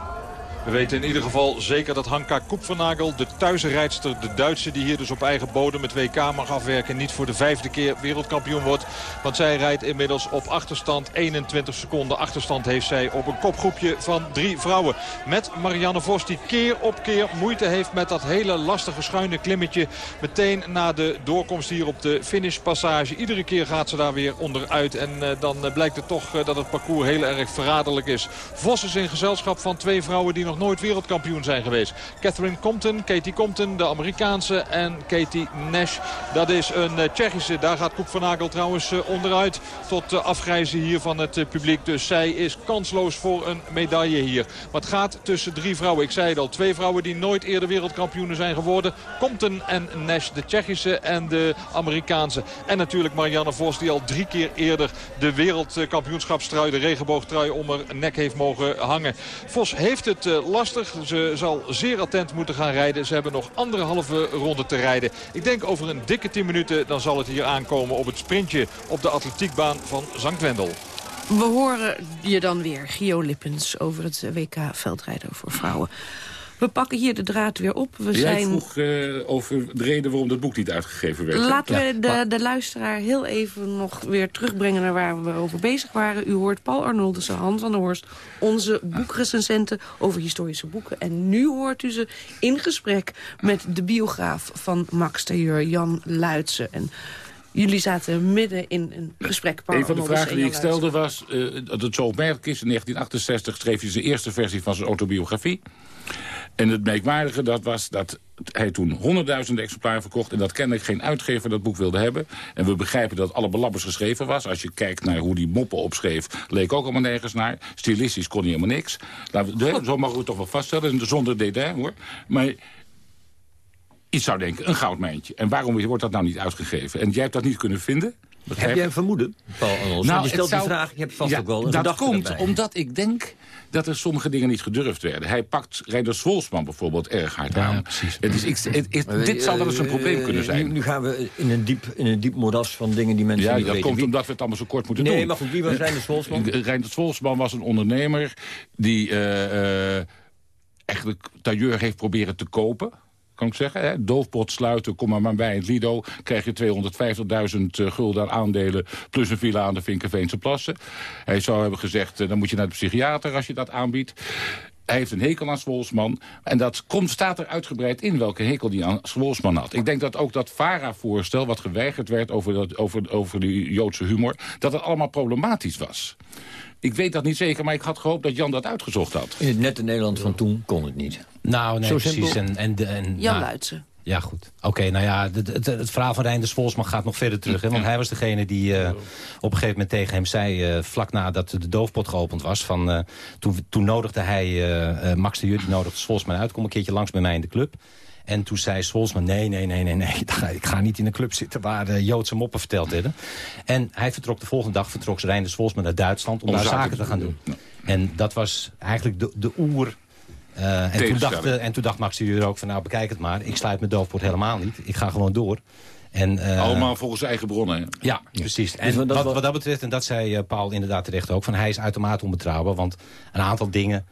We weten in ieder geval zeker dat Hanka Koepvernagel, de thuisrijdster, de Duitse die hier dus op eigen bodem het WK mag afwerken, niet voor de vijfde keer wereldkampioen wordt. Want zij rijdt inmiddels op achterstand, 21 seconden achterstand heeft zij op een kopgroepje van drie vrouwen. Met Marianne Vos die keer op keer moeite heeft met dat hele lastige schuine klimmetje. Meteen na de doorkomst hier op de finishpassage. Iedere keer gaat ze daar weer onderuit en uh, dan uh, blijkt het toch uh, dat het parcours heel erg verraderlijk is. Vos is in gezelschap van twee vrouwen die nog nooit wereldkampioen zijn geweest. Catherine Compton, Katie Compton, de Amerikaanse en Katie Nash. Dat is een uh, Tsjechische. Daar gaat Koep van Nagel trouwens uh, onderuit tot uh, afgrijzen hier van het publiek. Dus zij is kansloos voor een medaille hier. Het gaat tussen drie vrouwen. Ik zei het al, twee vrouwen die nooit eerder wereldkampioenen zijn geworden. Compton en Nash, de Tsjechische en de Amerikaanse. En natuurlijk Marianne Vos die al drie keer eerder de wereldkampioenschapstrui, de regenboogtrui om haar nek heeft mogen hangen. Vos heeft het lastig. Ze zal zeer attent moeten gaan rijden. Ze hebben nog anderhalve ronde te rijden. Ik denk over een dikke 10 minuten dan zal het hier aankomen op het sprintje op de atletiekbaan van Zankt Wendel. We horen je dan weer, Gio Lippens, over het WK veldrijden voor vrouwen. We pakken hier de draad weer op. We Jij zijn... vroeg uh, over de reden waarom dat boek niet uitgegeven werd. Laten we ja. de, de, luisteraar heel even nog weer terugbrengen naar waar we over bezig waren. U hoort Paul Arnoldussen, Han van der Horst, onze boekrecensenten over historische boeken. En nu hoort u ze in gesprek met de biograaf van Max Tailleur, Jan Luitse. En Jullie zaten midden in een gesprek. Paul een van de vragen die ik stelde was, uh, dat het zo opmerkelijk is... in 1968 schreef hij zijn eerste versie van zijn autobiografie. En het merkwaardige dat was dat hij toen honderdduizenden exemplaren verkocht... en dat kennelijk geen uitgever dat boek wilde hebben. En we begrijpen dat alle belabbers geschreven was. Als je kijkt naar hoe die moppen opschreef, leek ook allemaal nergens naar. Stilistisch kon hij helemaal niks. Nou, zo mogen we het toch wel vaststellen, zonder dédain hoor. Maar ik zou denken, een goudmijntje. En waarom wordt dat nou niet uitgegeven? En jij hebt dat niet kunnen vinden? Begrijp? Heb jij een vermoeden, Paul? Nou, je stelt zou, die vraag, je hebt vast ja, ook wel een Dat komt erbij. omdat ik denk dat er sommige dingen niet gedurfd werden. Hij pakt Reinders Wolfsman bijvoorbeeld erg hard ja, aan. Precies. Het is, ik, het, het, dit zou wel eens een probleem kunnen zijn. Nu, nu, gaan we in een, diep, in een diep moeras van dingen die mensen ja, niet dat weten. komt omdat we het allemaal zo kort moeten nee, doen. Nee, maar goed, wie was Reinders Wolfsman? Reinders Wolfsman was een ondernemer die uh, uh, eigenlijk tailleur heeft proberen te kopen kan ik zeggen. Hè? Doofpot sluiten, kom maar, maar bij het Lido... krijg je 250.000 uh, gulden aan aandelen... plus een villa aan de Vinkenveense plassen. Hij zou hebben gezegd, uh, dan moet je naar de psychiater als je dat aanbiedt. Hij heeft een hekel aan Zwolsman. En dat komt, staat er uitgebreid in welke hekel die aan Zwolsman had. Ik denk dat ook dat VARA-voorstel, wat geweigerd werd over, dat, over, over de Joodse humor... dat het allemaal problematisch was. Ik weet dat niet zeker, maar ik had gehoopt dat Jan dat uitgezocht had. In het nette Nederland van toen kon het niet. Nou, nee, Zo precies. En, en, de, en, Jan nou, Luitse. Ja, goed. Oké, nou ja, het, het, het, verhaal van Reinders Volsman gaat nog verder terug. Hè? Want hij was degene die uh, op een gegeven moment tegen hem zei... Uh, vlak nadat de doofpot geopend was... Van, uh, toen, toen nodigde hij Max de Jut, die nodigde Volsman uit... kom een keertje langs bij mij in de club. En toen zei Swolsman, nee, nee, nee, nee, nee, ik ga niet in een club zitten waar de Joodse moppen verteld werden. En hij vertrok de volgende dag, vertrok Reinders Swolsman naar Duitsland om, om daar zaken te gaan doen. Ja. En dat was eigenlijk de, de oer... Uh, en, toen dacht, en toen dacht Max de ook van, nou bekijk het maar, ik sluit mijn doofpot helemaal niet. Ik ga gewoon door. En, uh, Allemaal volgens eigen bronnen. Hè? Ja, precies. En dus wat, wat, dat betreft, en dat zei Paul inderdaad terecht ook... van hij is uitermate onbetrouwbaar, want een aantal dingen...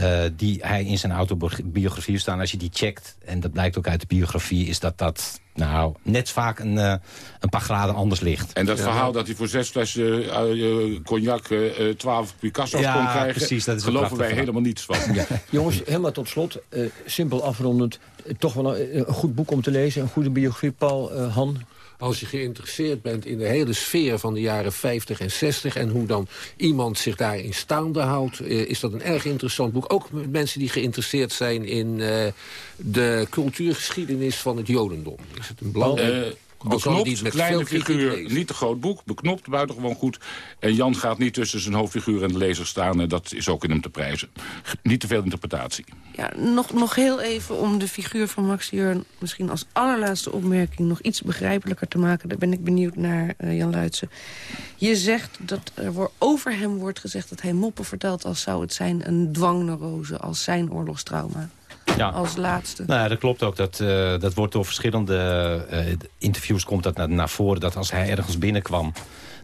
Uh, die hij in zijn autobiografie staan. Als je die checkt, en dat blijkt ook uit de biografie... is dat dat nou, net vaak een, uh, een paar graden anders ligt. En dat ja. verhaal dat hij voor zes flessen uh, cognac twaalf Picasso's ja, kon krijgen... Precies, dat is geloven wij verhaal. helemaal niets van. Ja. Jongens, helemaal tot slot, simpel afrondend... toch wel een, een, goed boek om te lezen, een goede biografie. Paul, Han, als je geïnteresseerd bent in de hele sfeer van de jaren 50 en 60... en hoe dan iemand zich daarin staande houdt... is dat een erg interessant boek. Ook met mensen die geïnteresseerd zijn in uh, de cultuurgeschiedenis van het Jodendom. Is het een belangrijk... Uh, Beknopt, met kleine figuur, niet te groot boek. Beknopt, buitengewoon goed. En Jan gaat niet tussen zijn hoofdfiguur en de lezer staan. En dat is ook in hem te prijzen. Niet te veel interpretatie. Ja, nog, nog heel even om de figuur van Max Jurn... misschien als allerlaatste opmerking nog iets begrijpelijker te maken. Daar ben ik benieuwd naar, uh, Jan Luitsen. Je zegt dat er over hem wordt gezegd dat hij moppen vertelt... als zou het zijn een dwangneurose, als zijn oorlogstrauma ja. als laatste. Nou ja, dat klopt ook. Dat, uh, dat wordt door verschillende uh, interviews komt dat naar, naar voren. Dat als hij ergens binnenkwam,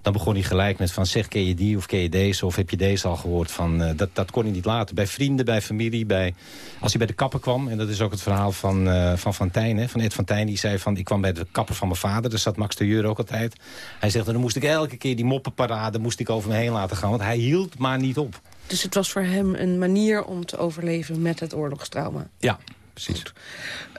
dan begon hij gelijk met van zeg, ken je die of ken je deze? Of heb je deze al gehoord? Van, uh, dat, dat kon hij niet laten. Bij vrienden, bij familie, bij, als hij bij de kapper kwam. En dat is ook het verhaal van, uh, van Van Tijn, hè, van Ed van Tijn. Die zei van, ik kwam bij de kapper van mijn vader. Daar zat Max de Jeur ook altijd. Hij zegt, dan moest ik elke keer die moppenparade moest ik over me heen laten gaan. Want hij hield maar niet op. Dus het was voor hem een manier om te overleven met het oorlogstrauma? Ja, precies.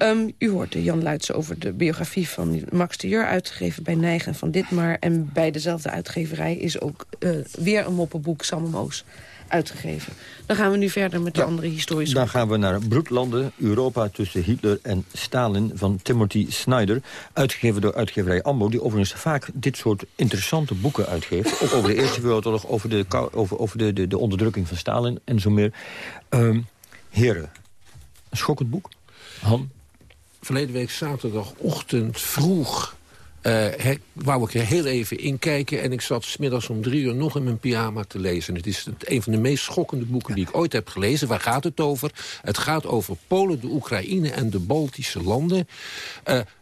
Um, u hoorde Jan Luitsen over de biografie van Max de Jeur... uitgegeven bij Nijgen van Ditmar. En bij dezelfde uitgeverij is ook uh, weer een moppenboek, Samme Moos uitgegeven. Dan gaan we nu verder met de ja, andere historische Dan gaan we naar Broedlanden, Europa tussen Hitler en Stalin... van Timothy Snyder, uitgegeven door uitgeverij Ambo... die overigens vaak dit soort interessante boeken uitgeeft. Ook over de Eerste Wereldoorlog, over de, over, over de, de, de onderdrukking van Stalin en zo meer. Um, heren, een schokkend boek. Han? Verleden week zaterdagochtend vroeg he, wou ik heel even inkijken. En ik zat smiddags om drie uur nog in mijn pyjama te lezen. Het is een van de meest schokkende boeken die ik ooit heb gelezen. Waar gaat het over? Het gaat over Polen, de Oekraïne en de Baltische landen.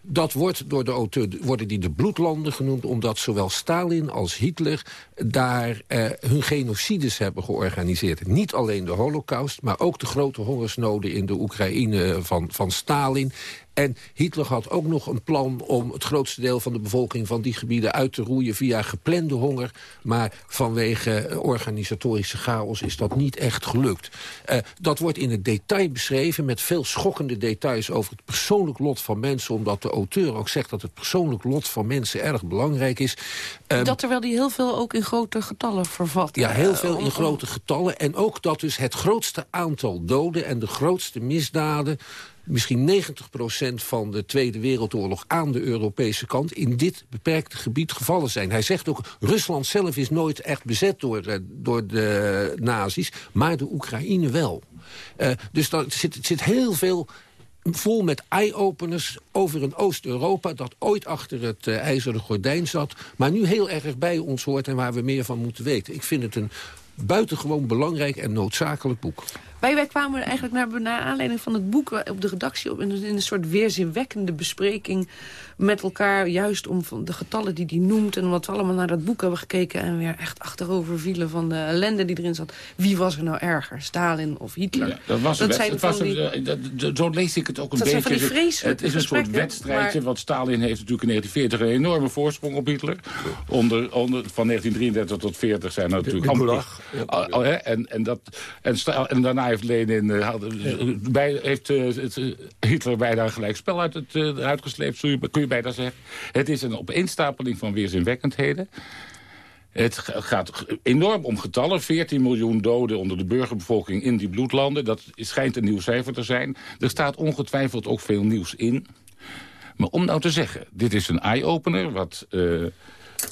Dat wordt door de auteur, worden die de bloedlanden genoemd... omdat zowel Stalin als Hitler daar uh, hun genocides hebben georganiseerd. Niet alleen de holocaust, maar ook de grote hongersnoden in de Oekraïne van, van Stalin... En Hitler had ook nog een plan om het grootste deel van de bevolking van die gebieden uit te roeien via geplande honger. Maar vanwege organisatorische chaos is dat niet echt gelukt. Uh, dat wordt in het detail beschreven met veel schokkende details over het persoonlijk lot van mensen. Omdat de auteur ook zegt dat het persoonlijk lot van mensen erg belangrijk is. Um, dat terwijl die heel veel ook in grote getallen vervat. Ja, heel veel in grote getallen. En ook dat dus het grootste aantal doden en de grootste misdaden misschien 90% van de Tweede Wereldoorlog aan de Europese kant... in dit beperkte gebied gevallen zijn. Hij zegt ook, Rusland zelf is nooit echt bezet door de, door de nazi's... maar de Oekraïne wel. Uh, dus daar zit, zit heel veel vol met eye-openers over een Oost-Europa... dat ooit achter het uh, ijzeren gordijn zat... maar nu heel erg bij ons hoort en waar we meer van moeten weten. Ik vind het een buitengewoon belangrijk en noodzakelijk boek. Wij, wij kwamen eigenlijk naar, naar aanleiding van het boek op de redactie... Op, in, in een soort weerzinwekkende bespreking met elkaar... juist om van de getallen die hij noemt... en wat we allemaal naar dat boek hebben gekeken... en weer echt achterover vielen van de ellende die erin zat. Wie was er nou erger, Stalin of Hitler? Ja, dat was, dat het was die, een, dat, zo lees ik het ook een dat beetje. Zijn van die het is een soort wedstrijdje, maar... want Stalin heeft natuurlijk in 1940 een enorme voorsprong op Hitler. Onder, onder, van 1933 tot 40 zijn er natuurlijk amper... Ja, en, en, dat, en, en daarna heeft Lenin... Uh, bij, heeft het, uh, Hitler bijna gelijk spel uit het, eruit gesleept, kun je bijna zeggen. Het is een opeenstapeling van weerzinwekkendheden. Het gaat enorm om getallen. 14 miljoen doden onder de burgerbevolking in die bloedlanden. Dat schijnt een nieuw cijfer te zijn. Er staat ongetwijfeld ook veel nieuws in. Maar om nou te zeggen, dit is een eye-opener... wat uh,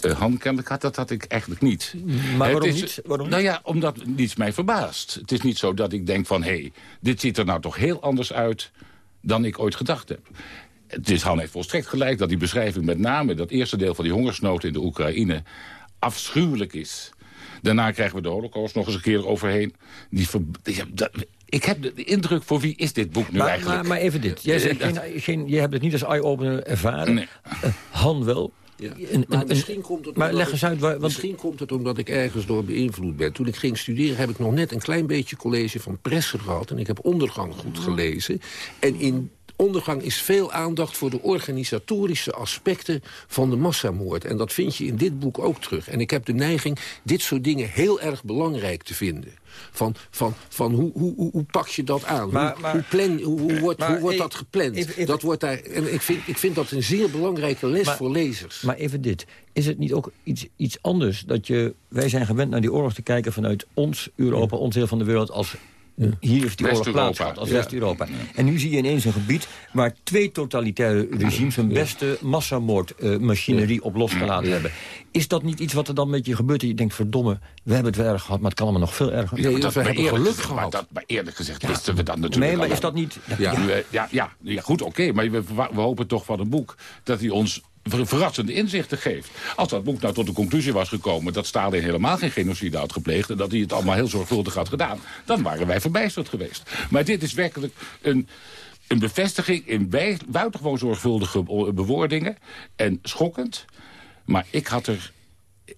uh, had, dat had ik eigenlijk niet. Maar waarom is, niet? Waarom nou ja, omdat niets mij verbaast. Het is niet zo dat ik denk van... hé, hey, dit ziet er nou toch heel anders uit dan ik ooit gedacht heb. Het is, Han heeft volstrekt gelijk dat die beschrijving met name... dat eerste deel van die hongersnood in de Oekraïne afschuwelijk is. Daarna krijgen we de holocaust nog eens een keer overheen. Die ver, die, dat, ik heb de, indruk voor wie is dit boek nu maar, eigenlijk? Maar, maar even dit. Jij, zegt, geen, geen, jij hebt het niet als eye-opener ervaren. Nee. Uh, Han wel. Ja. Maar misschien komt het maar omdat leg eens uit. Waar, misschien komt het omdat ik ergens door beïnvloed ben. Toen ik ging studeren heb ik nog net een klein beetje college van pressen gehad. En ik heb ondergang goed gelezen. En in ondergang is veel aandacht voor de organisatorische aspecten van de massamoord. En dat vind je in dit boek ook terug. En ik heb de neiging dit soort dingen heel erg belangrijk te vinden. Van, van, van hoe, hoe, hoe, hoe pak je dat aan? Maar, hoe, maar, hoe, plan, hoe, hoe wordt, hoe wordt even- dat gepland? even- even- dat wordt daar, en ik vind, ik vind dat een zeer belangrijke les Maar- voor lezers. Maar even dit. Is het niet ook iets, iets anders? Dat je, wij zijn gewend naar die oorlog te kijken vanuit ons Europa, ons deel van de wereld als... Hier heeft die oorlog West-Europa. plaats gehad, als Ja. West-Europa. En nu zie je ineens een gebied waar twee totalitaire regimes... hun beste massamoordmachinerie op losgelaten hebben. Is dat niet iets wat er dan met je gebeurt? En je denkt, verdomme, we hebben het wel erg gehad... maar het kan allemaal nog veel erger. Ja, dat we hebben eerlijk geluk gezegd, gehad. Maar, dat, maar eerlijk gezegd wisten we dat natuurlijk Nee, maar al is dat niet... Ja, ja. ja, ja, ja, goed, oké. maar we, we hopen toch van een boek dat hij ons verrassende inzichten geeft. Als dat boek nou tot de conclusie was gekomen... dat Stalin helemaal geen genocide had gepleegd... en dat hij het allemaal heel zorgvuldig had gedaan... dan waren wij verbijsterd geweest. Maar dit is werkelijk een, een bevestiging... in buitengewoon zorgvuldige bewoordingen. En schokkend. Maar ik had er...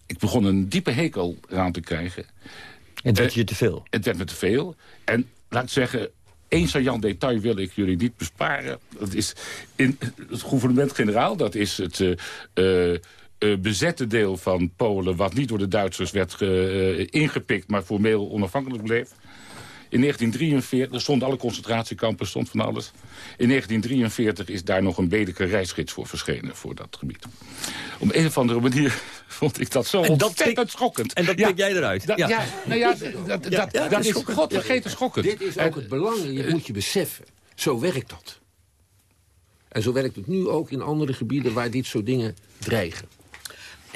Ik begon een diepe hekel aan te krijgen. Het werd Eh, je te veel. Het werd me te veel. En laat ik zeggen, één saillant detail wil ik jullie niet besparen. Dat is in het gouvernement-generaal, dat is het eh, eh, eh, bezette deel van Polen... wat niet door de Duitsers werd ge- ingepikt, maar formeel onafhankelijk bleef. In 1943, er stonden alle concentratiekampen, stond van alles. In 1943 is daar nog een Bedeker reisgids voor verschenen, voor dat gebied. Op een of andere manier vond ik dat zo En dat ontzettend schokkend. En dat Ja. jij eruit. Dat, ja. nou ja, dat, dat, Ja, ja, dat is schokkend. godvergeten schokkend. Dit is ook het belang, je moet je beseffen. Zo werkt dat. En zo werkt het nu ook in andere gebieden waar dit soort dingen dreigen.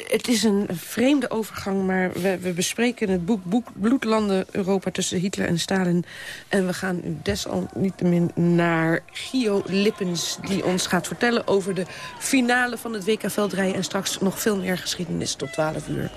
Het is een vreemde overgang, maar we, bespreken het boek, Bloedlanden Europa tussen Hitler en Stalin. En we gaan desalniettemin naar Gio Lippens... die ons gaat vertellen over de finale van het WK Veldrijden... en straks nog veel meer geschiedenis tot 12 uur.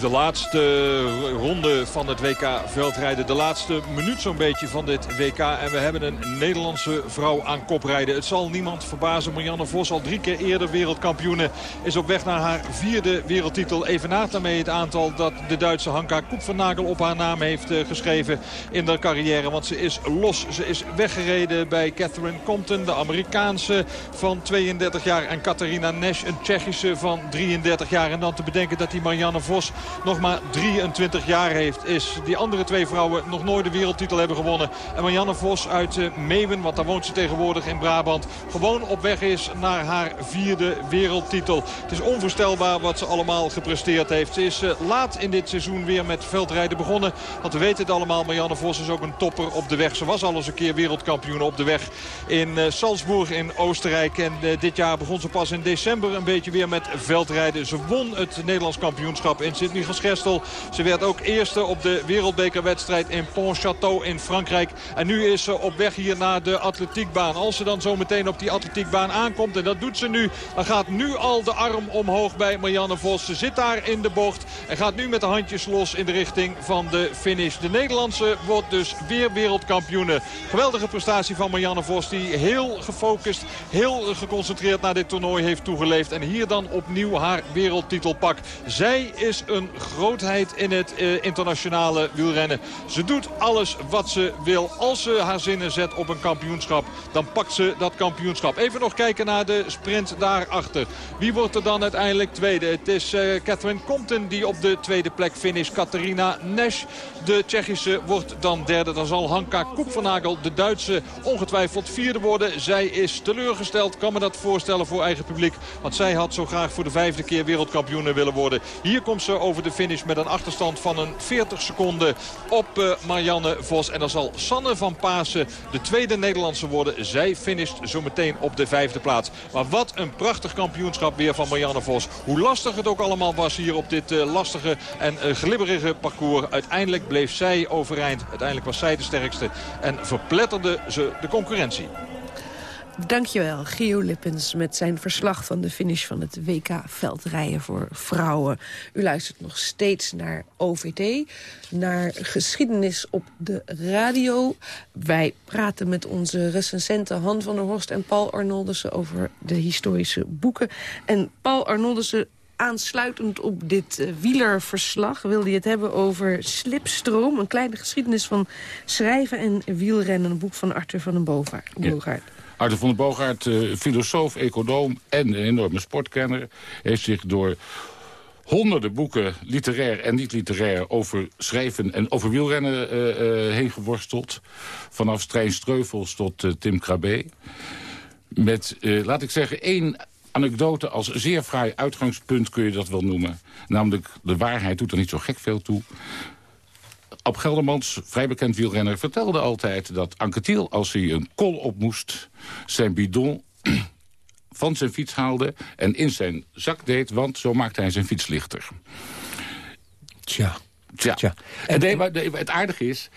De laatste ronde van het WK veldrijden. De laatste minuut zo'n beetje van dit WK. En we hebben een Nederlandse vrouw aan kop rijden. Het zal niemand verbazen. Marianne Vos, al drie keer eerder wereldkampioene, is op weg naar haar vierde wereldtitel. Evenaart daarmee het aantal dat de Duitse Hanka Koepvernagel op haar naam heeft eh, geschreven in haar carrière. Want ze is los. Ze is weggereden bij Catherine Compton, de Amerikaanse van 32 jaar. En Katarina Nesch, een Tsjechische van 33 jaar. En dan te bedenken dat die Marianne Vos nog maar 23 jaar heeft. Is die andere twee vrouwen nog nooit de wereldtitel hebben gewonnen. En Marianne Vos uit eh, Meeuwen, want daar woont ze tegenwoordig in Brabant. Gewoon op weg is naar haar vierde wereldtitel. Het is onvoorstelbaar wat ze allemaal gepresteerd heeft. Ze is eh, laat in dit seizoen weer met veldrijden begonnen. Want we weten het allemaal, Marianne Vos is ook een topper op de weg. Ze was al eens een keer wereldkampioen op de weg in eh, Salzburg in Oostenrijk. En dit jaar begon ze pas in december een beetje weer met veldrijden. Ze won het Nederlands kampioenschap in Sint-Michels-Gestel. Ze werd ook eerste op de wereldbekerwedstrijd in Pontchâteau in Frankrijk. En nu is ze op weg hier naar de atletiekbaan. Als ze dan zo meteen op die atletiekbaan aankomt, en dat doet ze nu... dan gaat nu al de arm omhoog bij Marianne Vos. Ze zit daar in de bocht en gaat nu met de handjes los in de richting van de finish. De Nederlandse wordt dus weer wereldkampioene. Geweldige prestatie van Marianne Vos die heel gefocust, heel geconcentreerd naar dit toernooi heeft toegeleefd. En hier dan opnieuw haar wereldtitel pakt. Zij is een grootheid in het eh, internationale wielrennen. Ze doet alles wat ze wil. Als ze haar zinnen zet op een kampioenschap, dan pakt ze dat kampioenschap. Even nog kijken naar de sprint daarachter. Wie wordt er dan uiteindelijk tweede? Het is eh, Catherine Compton die op de tweede plek finisht. Katarina Nesch, de Tsjechische, wordt dan derde. Dan zal Hanka Koepvernagel, de Duitse, ongetwijfeld vierde worden. Zij is teleurgesteld, kan me dat voorstellen voor eigen publiek. Want zij had zo graag voor de vijfde keer wereldkampioen willen worden. Hier komt ze over de finish met een achterstand van een 40 seconden op uh, Marianne Vos. En dan zal Sanne van Pasen de tweede Nederlandse worden. Zij finisht zometeen op de vijfde plaats. Maar wat een prachtig kampioenschap weer van Marianne Vos. Hoe lastig het ook allemaal was hier op dit uh, lastige en uh, glibberige parcours. Uiteindelijk bleef zij overeind. Uiteindelijk was zij de sterkste en verpletterde ze de concurrentie. Dankjewel, Gio Lippens met zijn verslag van de finish van het WK Veldrijden voor Vrouwen. U luistert nog steeds naar OVT, naar geschiedenis op de radio. Wij praten met onze recensenten Han van der Horst en Paul Arnoldussen over de historische boeken. En Paul Arnoldussen aansluitend op dit uh, wielerverslag wilde je het hebben over Slipstroom. Een kleine geschiedenis van schrijven en wielrennen. Een boek van Arthur van den Boogaard. Ja. Arthur van den Boogaard, uh, filosoof, econoom en een enorme sportkenner... heeft zich door honderden boeken, literair en niet literair... over schrijven en over wielrennen uh, heen geworsteld. Vanaf Strijn Streuvels tot Tim Krabbe. Met, laat ik zeggen, één anekdote als zeer fraai uitgangspunt kun je dat wel noemen. Namelijk, de waarheid doet er niet zo gek veel toe. Ab Geldermans, vrij bekend wielrenner, vertelde altijd dat Anquetil, als hij een kol op moest, zijn bidon van zijn fiets haalde en in zijn zak deed, want zo maakte hij zijn fiets lichter. Tja. Tja. Tja. En, en, het aardige is,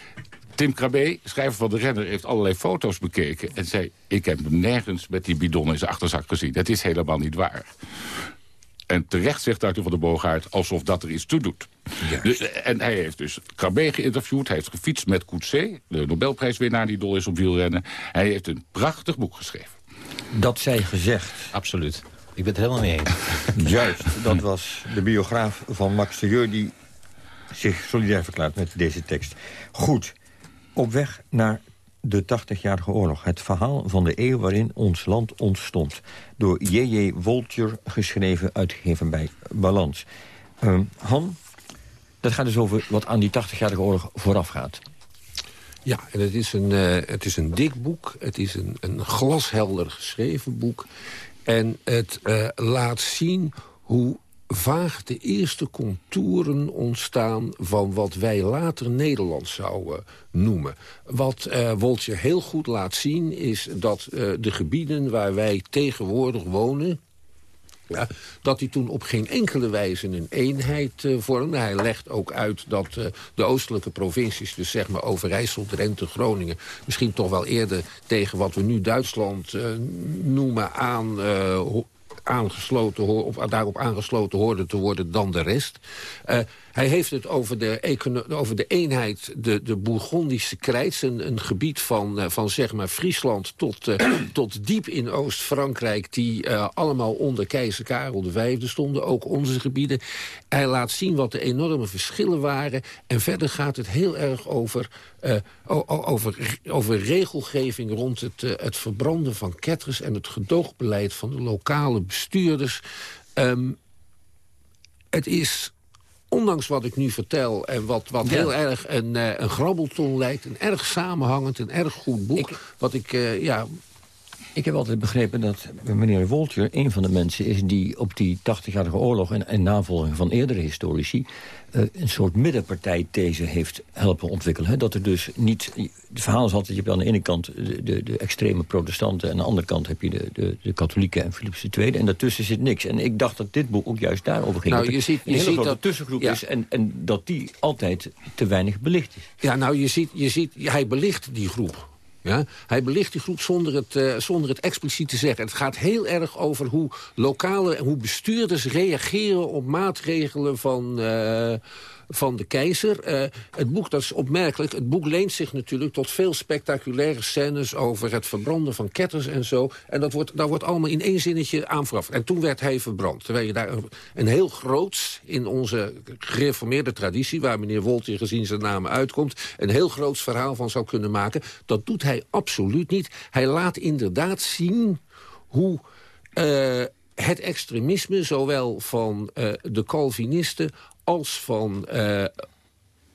Tim Krabbe, schrijver van de renner, heeft allerlei foto's bekeken... en zei, ik heb hem nergens met die bidon in zijn achterzak gezien. Dat is helemaal niet waar. En terecht zegt Arthur van de Boogaard alsof dat er iets toe doet. Dus, en hij heeft dus Krabbe geïnterviewd. Hij heeft gefietst met Coetzee, de Nobelprijswinnaar die dol is op wielrennen. Hij heeft een prachtig boek geschreven. Dat zij gezegd. Absoluut. Ik ben het helemaal mee eens. Juist, dat was de biograaf van Max de Jeur... die zich solidair verklaart met deze tekst. Goed, op weg naar de 80-jarige oorlog. Het verhaal van de eeuw waarin ons land ontstond. Door J.J. Woltjer, geschreven, uitgegeven bij Balans. Uh, Han, dat gaat dus over wat aan die 80-jarige oorlog vooraf gaat. Ja, en het is een, uh, het is een dik boek. Het is een, een glashelder geschreven boek. En het uh, laat zien hoe vaag de eerste contouren ontstaan... van wat wij later Nederland zouden noemen. Wat uh, Woltje heel goed laat zien is dat uh, de gebieden waar wij tegenwoordig wonen... Ja, dat hij toen op geen enkele wijze een eenheid uh, vormde. Hij legt ook uit dat de oostelijke provincies, dus zeg maar Overijssel, Drenthe, Groningen... misschien toch wel eerder tegen wat we nu Duitsland noemen aan aangesloten, of daarop aangesloten hoorde te worden dan de rest. Hij heeft het over de, over de eenheid, de, de Bourgondische. Een, een gebied van, uh, van zeg maar Friesland tot, uh, tot diep in Oost-Frankrijk... die allemaal onder keizer Karel V stonden, ook onze gebieden. Hij laat zien wat de enorme verschillen waren. En verder gaat het heel erg over, over, over regelgeving... rond het, het verbranden van ketters en het gedoogbeleid van de lokale bestuurders. Um, het is ondanks wat ik nu vertel en wat, wat ja. heel erg een, uh, een grabbelton lijkt... een erg samenhangend, een erg goed boek. Ik, wat ik, uh, ja... Ik heb altijd begrepen dat meneer Woltjer een van de mensen is... die op die 80-jarige oorlog en, en navolging van eerdere historici... Uh, een soort middenpartijthese heeft helpen ontwikkelen. Hè? Dat er dus niet... Het verhaal is altijd, je hebt aan de ene kant de, de, de extreme protestanten... en aan de andere kant heb je de, de, de katholieken en Philips II. En daartussen zit niks. En ik dacht dat dit boek ook juist daarover ging. Nou, dat je ziet, je een ziet dat tussengroep ja. is en, en dat die altijd te weinig belicht is. Ja, nou, je ziet, je ziet hij belicht die groep. Ja? Hij belicht die groep zonder het, uh, zonder het expliciet te zeggen. Het gaat heel erg over hoe lokale en hoe bestuurders reageren op maatregelen van... Uh, van de keizer. Uh, het boek, dat is opmerkelijk, het boek leent zich natuurlijk tot veel spectaculaire scènes over het verbranden van ketters en zo. En dat wordt, dat wordt allemaal in één zinnetje aanveraf. En toen werd hij verbrand. Terwijl je daar een, heel groots, in onze gereformeerde traditie, waar meneer Woltje gezien zijn naam uitkomt, een heel groots verhaal van zou kunnen maken. Dat doet hij absoluut niet. Hij laat inderdaad zien hoe... Uh, het extremisme, zowel van uh, de Calvinisten als van uh,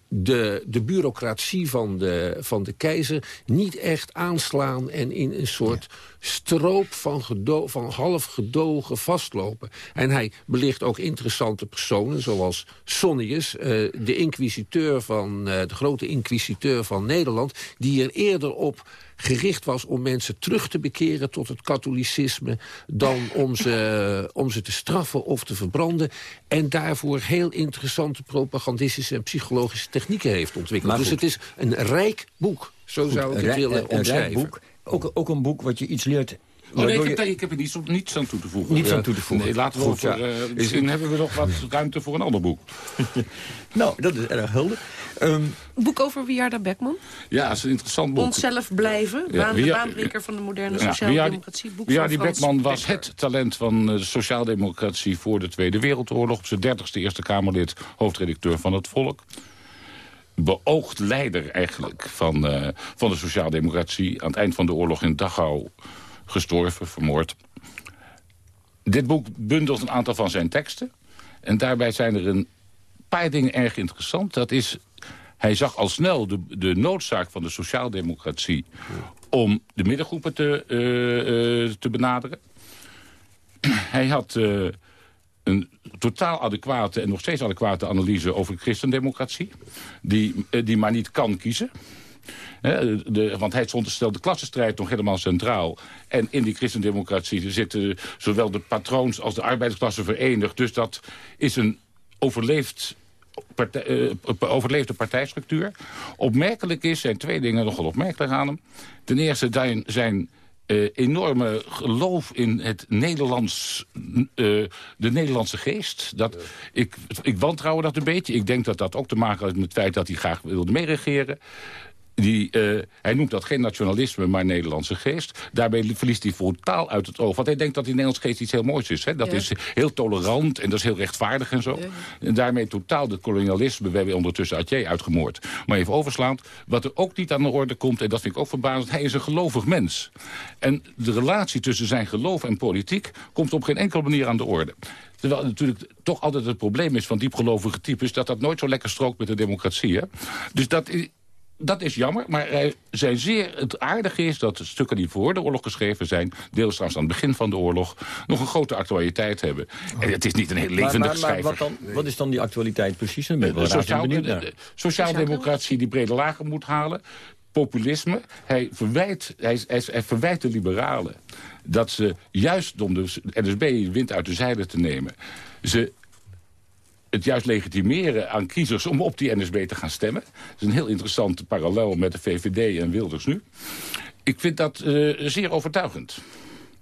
de, de bureaucratie van de, van de keizer niet echt aanslaan... en in een soort stroop van, gedo van half gedogen vastlopen. En hij belicht ook interessante personen, zoals Sonnius... Uh, de inquisiteur van, uh, de grote inquisiteur van Nederland... die er eerder op gericht was om mensen terug te bekeren tot het katholicisme... dan om ze, om ze te straffen of te verbranden. En daarvoor heel interessante propagandistische en psychologische technieken heeft ontwikkeld. Dus het is een rijk boek, zo zou ik het willen omschrijven. Een boek, ook, ook een boek wat je iets leert Oh, nee, ik, heb, ik heb er niets, niets aan toe te voegen. Niets aan toe te voegen. Nee, laten we Goed, over, ja. uh, misschien hebben we nog wat ruimte voor een ander boek. nou, dat is erg helder. Een boek over Wiarda Beckman. Ja, dat is een interessant boek. Onszelf blijven. Ja, Baan, de baanbreker van de moderne Ja, sociale Wiardi- democratie. Boek Wiardi Frans Beckman was Becker. het talent van eh, de sociaaldemocratie voor de Tweede Wereldoorlog. Op zijn dertigste Eerste Kamerlid, hoofdredacteur van het Volk. Beoogd leider eigenlijk van, eh, van de sociaaldemocratie. Aan het eind van de oorlog in Dachau gestorven, vermoord. Dit boek bundelt een aantal van zijn teksten. En daarbij zijn er een paar dingen erg interessant. Dat is, hij zag al snel de, de noodzaak van de sociaaldemocratie... om de middengroepen te, eh, eh, te benaderen. hij had eh, een totaal adequate en nog steeds adequate analyse over de christendemocratie. Die, die maar niet kan kiezen. Hè, de, want hij stond stelde de klassenstrijd nog helemaal centraal. En in die christendemocratie zitten zowel de patroons als de arbeidersklasse verenigd. Dus dat is een overleefd partij, eh, overleefde partijstructuur. Opmerkelijk is, zijn twee dingen nogal opmerkelijk aan hem. Ten eerste zijn, zijn eh, enorme geloof in het Nederlands, eh, de Nederlandse geest. Dat, ik, ik wantrouwen dat een beetje. Ik denk dat dat ook te maken heeft met het feit dat hij graag wilde meeregeren. Die, eh, hij noemt dat geen nationalisme, maar Nederlandse geest. Daarbij verliest hij totaal uit het oog. Want hij denkt dat die Nederlandse geest iets heel moois is. Hè? Dat Ja. is heel tolerant en dat is heel rechtvaardig en zo. En daarmee totaal het kolonialisme. We hebben ondertussen Atje uitgemoord. Maar even overslaand. Wat er ook niet aan de orde komt, en dat vind ik ook verbazend... hij is een gelovig mens. En de relatie tussen zijn geloof en politiek... komt op geen enkele manier aan de orde. Terwijl natuurlijk toch altijd het probleem is van diepgelovige types... dat dat nooit zo lekker strookt met de democratie. Hè? Dus dat is, dat is jammer, maar hij zeer, het aardige is dat de stukken die voor de oorlog geschreven zijn... deels trouwens aan het begin van de oorlog... nog een grote actualiteit hebben. En het is niet een heel levendig maar, maar schrijver. wat, dan, wat is dan die actualiteit precies? De sociaal- de- de Sociaaldemocratie die brede lagen moet halen. Populisme. Hij verwijt, hij, hij, hij verwijt de liberalen dat ze juist om de NSB wind uit de zeilen te nemen... ze het juist legitimeren aan kiezers om op die NSB te gaan stemmen. Dat is een heel interessante parallel met de VVD en Wilders nu. Ik vind dat eh, zeer overtuigend.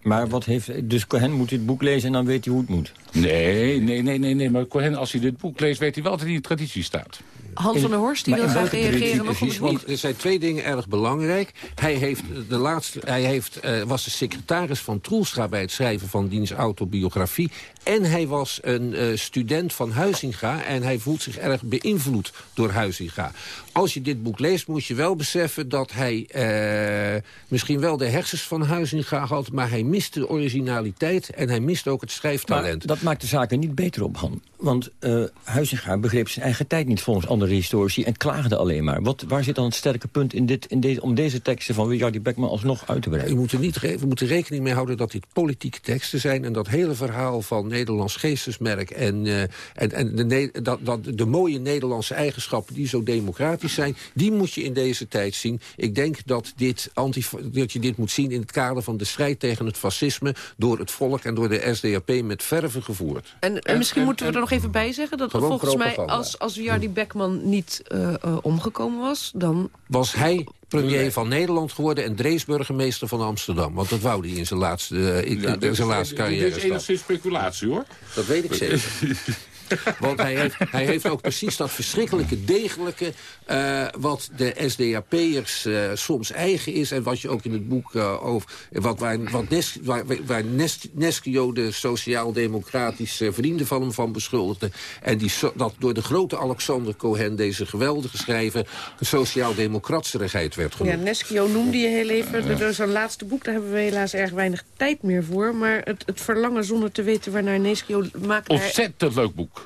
Maar wat heeft... Dus Cohen moet dit boek lezen en dan weet hij hoe het moet. Nee, nee, nee, nee, nee. Maar Cohen, als hij dit boek leest, weet hij wel dat hij in de traditie staat. Hans van der Horst, die wil graag reageren nog precies? Want er zijn twee dingen erg belangrijk. Hij, heeft de laatste, hij heeft, eh, was de secretaris van Troelstra bij het schrijven van diens autobiografie. En hij was een eh, student van Huizinga. En hij voelt zich erg beïnvloed door Huizinga. Als je dit boek leest, moet je wel beseffen dat hij eh, misschien wel de hersens van Huizinga had. Maar hij mist de originaliteit en hij mist ook het schrijftalent. Maar dat maakt de zaken niet beter op, Han. Want eh Huizinga begreep zijn eigen tijd niet volgens andere historici... en klaagde alleen maar. Wat, waar zit dan het sterke punt in dit, in deze, om deze teksten van Wiljardi Beckman alsnog uit te We breiden? moeten, niet, we moeten rekening mee houden dat dit politieke teksten zijn... en dat hele verhaal van Nederlands geestesmerk... en, eh, en, en de, dat, dat, de mooie Nederlandse eigenschappen die zo democratisch zijn... die moet je in deze tijd zien. Ik denk dat, dit anti, dat je dit moet zien in het kader van de strijd tegen het fascisme... door het volk en door de SDAP met verve gevoerd. En, en misschien moeten we er nog even bij zeggen... dat volgens mij, als, als Jardi Beckman niet eh, eh, omgekomen was... dan Was hij premier van Nederland geworden... en Drees burgemeester van Amsterdam. Want dat wou hij in zijn laatste, eh, in- Ja, in zijn laatste carrière. Dit is enigszins speculatie, hoor. Dat weet ik zeker. Want hij heeft, hij heeft ook precies dat verschrikkelijke degelijke... eh, wat de SDAP'ers eh soms eigen is... en wat je ook in het boek eh, over... Wat, waar, wat Nes, waar, waar Nes, Neschio de sociaal-democratische vrienden van hem van beschuldigde... en die, dat door de grote Alexander Cohen... deze geweldige schrijver sociaal-democratserigheid werd Ja, genoemd. Neskio noemde je heel even. Er is een laatste boek, daar hebben we helaas erg weinig tijd meer voor. Maar het, het verlangen zonder te weten waarnaar Neskio maakt... hij- Ontzettend leuk boek.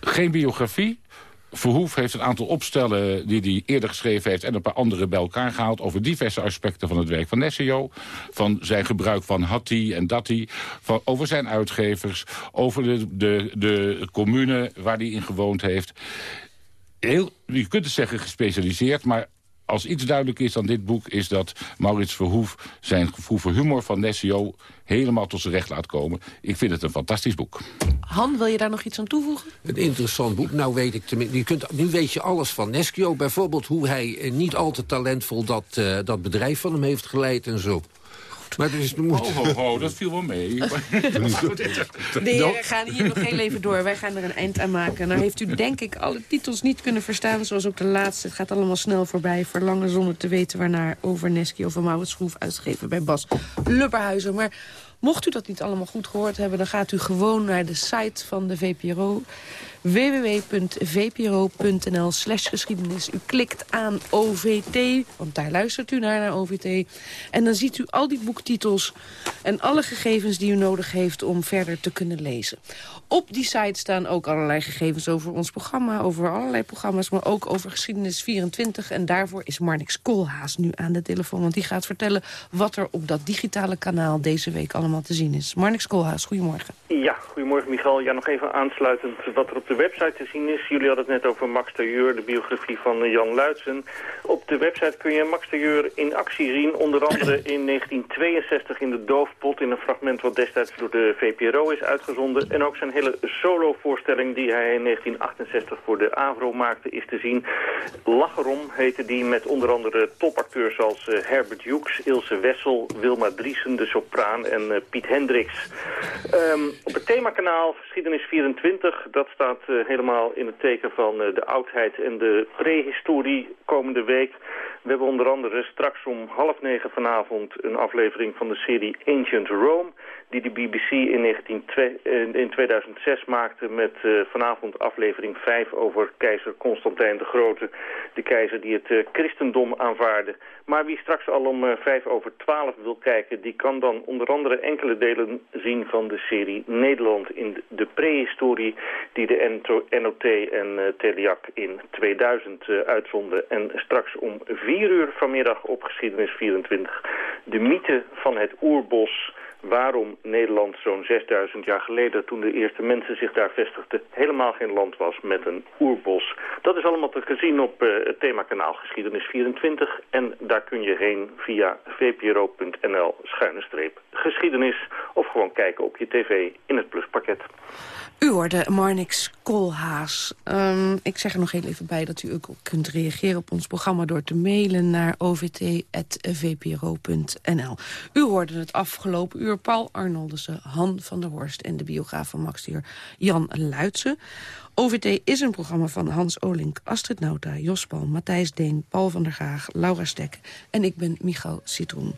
Geen biografie. Verhoef heeft een aantal opstellen die hij eerder geschreven heeft... en een paar andere bij elkaar gehaald... over diverse aspecten van het werk van Nessio. Van zijn gebruik van Hattie en Datti. Over zijn uitgevers. Over de, de, de commune waar hij in gewoond heeft. Heel, je kunt het zeggen gespecialiseerd, maar als iets duidelijk is aan dit boek... is dat Maurits Verhoef zijn gevoel voor humor van Nessio... helemaal tot zijn recht laat komen. Ik vind het een fantastisch boek. Han, wil je daar nog iets aan toevoegen? Een interessant boek. Nou weet ik tenminste, je kunt, nu weet je alles van Neskio. Bijvoorbeeld hoe hij eh, niet al te talentvol dat, uh, dat bedrijf van hem heeft geleid en zo. Maar dus, moet... Ho, ho, ho, dat viel wel mee. De heren gaan hier nog heel even door. Wij gaan er een eind aan maken. Nou heeft u denk ik alle titels niet kunnen verstaan, zoals ook de laatste. Het gaat allemaal snel voorbij. Verlangen zonder te weten waarnaar over Neski of Maurits Schroef uitgegeven bij Bas Lubberhuizen. Maar mocht u dat niet allemaal goed gehoord hebben, dan gaat u gewoon naar de site van de VPRO www.vpro.nl slash geschiedenis. U klikt aan OVT, want daar luistert u naar, naar OVT. En dan ziet u al die boektitels en alle gegevens die u nodig heeft om verder te kunnen lezen. Op die site staan ook allerlei gegevens over ons programma, over allerlei programma's, maar ook over Geschiedenis 24. En daarvoor is Marnix Koolhaas nu aan de telefoon, want die gaat vertellen wat er op dat digitale kanaal deze week allemaal te zien is. Marnix Koolhaas, goedemorgen. Ja, goedemorgen Michal. Ja, nog even aansluitend wat er op de website te zien is. Jullie hadden het net over Max Tailleur, de biografie van eh, Jan Luitsen. Op de website kun je Max Tailleur in actie zien. Onder andere in 1962 in de Doofpot. In een fragment wat destijds door de VPRO is uitgezonden. En ook zijn hele solo-voorstelling die hij in 1968 voor de AVRO maakte is te zien. Lacherom heette die met onder andere topacteurs als uh, Herbert Hughes, Ilse Wessel, Wilma Driesen, de sopraan en uh, Piet Hendricks. Um, op het themakanaal Geschiedenis 24, dat staat uh, helemaal in het teken van de oudheid en de prehistorie komende week. We hebben onder andere straks om half negen vanavond een aflevering van de serie Ancient Rome die de BBC in, 19, in 2006 maakte met uh, vanavond aflevering 5 over keizer Constantijn de Grote. De keizer die het uh, christendom aanvaarde. Maar wie straks al om uh, 5 over 12 wil kijken, die kan dan onder andere enkele delen zien van de serie Nederland in de prehistorie die de NOT en Teliak in 2000 uitzonden. En straks om 4 uur vanmiddag op Geschiedenis 24 de mythe van het oerbos waarom Nederland zo'n 6000 jaar geleden... toen de eerste mensen zich daar vestigden... helemaal geen land was met een oerbos. Dat is allemaal te gezien op uh, het themakanaal Geschiedenis 24. En daar kun je heen via vpro.nl geschiedenis... of gewoon kijken op je tv in het pluspakket. U hoorde Marnix Koolhaas. Um, ik zeg er nog heel even bij dat u ook kunt reageren op ons programma... door te mailen naar ovt.vpro.nl. U hoorde het afgelopen uur Paul Arnoldussen, Han van der Horst... en de biograaf van Max Dier Jan Luitsen. OVT is een programma van Hans Olink, Astrid Nauta, Jos Palm, Matthijs Deen... Paul van der Graag, Laura Stek en ik ben Michal Citroen.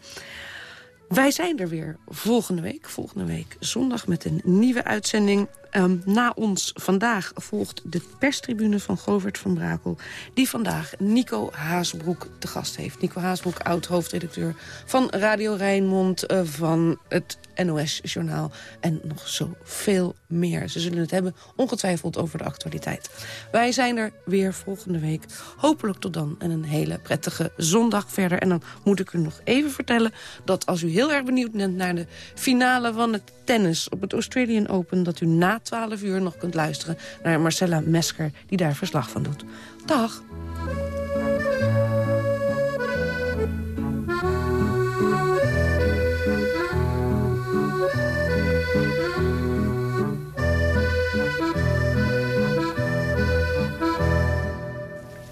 Wij zijn er weer volgende week. Volgende week zondag met een nieuwe uitzending. Um, na ons vandaag volgt de perstribune van Govert van Brakel... die vandaag Nico Haasbroek te gast heeft. Nico Haasbroek, oud-hoofdredacteur van Radio Rijnmond... Uh, van het NOS-journaal en nog zoveel meer. Ze zullen het hebben ongetwijfeld over de actualiteit. Wij zijn er weer volgende week. Hopelijk tot dan en een hele prettige zondag verder. En dan moet ik u nog even vertellen dat als u heel erg benieuwd bent... naar de finale van het tennis op het Australian Open... dat u na 12 uur nog kunt luisteren naar Marcella Mesker... die daar verslag van doet. Dag!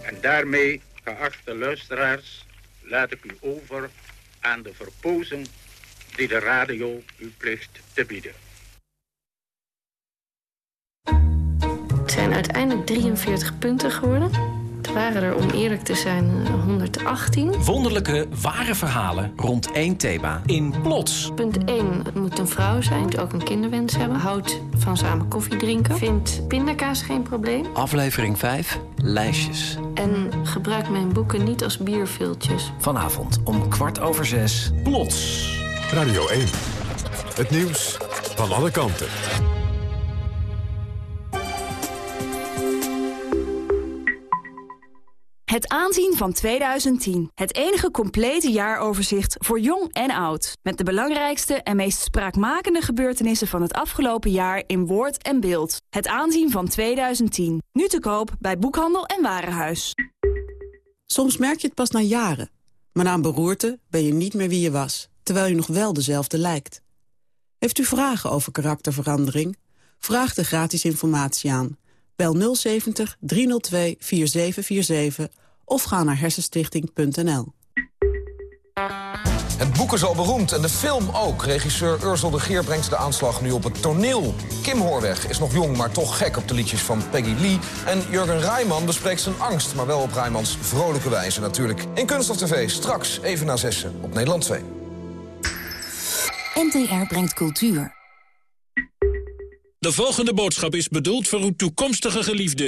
En daarmee, geachte luisteraars, laat ik u over aan de verpozen die de radio u plicht te bieden. Zijn uiteindelijk 43 punten geworden. Het waren er, om eerlijk te zijn, 118. Wonderlijke, ware verhalen rond één thema. In Plots. Punt 1. Het moet een vrouw zijn. Moet ook een kinderwens hebben. Houdt van samen koffie drinken. Vindt pindakaas geen probleem. Aflevering 5. Lijstjes. En gebruik mijn boeken niet als bierviltjes. Vanavond om kwart over zes. Plots. Radio 1. Het nieuws van alle kanten. Het aanzien van 2010. Het enige complete jaaroverzicht voor jong en oud. Met de belangrijkste en meest spraakmakende gebeurtenissen van het afgelopen jaar in woord en beeld. Het aanzien van 2010. Nu te koop bij Boekhandel en Warenhuis. Soms merk je het pas na jaren. Maar na een beroerte ben je niet meer wie je was, terwijl je nog wel dezelfde lijkt. Heeft u vragen over karakterverandering? Vraag de gratis informatie aan. Bel 070 302 4747 of ga naar hersenstichting.nl. Het boek is al beroemd en de film ook. Regisseur Ursel de Geer brengt de aanslag nu op het toneel. Kim Hoorweg is nog jong, maar toch gek op de liedjes van Peggy Lee. En Jurgen Rijman bespreekt zijn angst, maar wel op Rijmans vrolijke wijze natuurlijk. In Kunst of TV, straks even na zessen op Nederland 2. NTR brengt cultuur. De volgende boodschap is bedoeld voor uw toekomstige geliefde...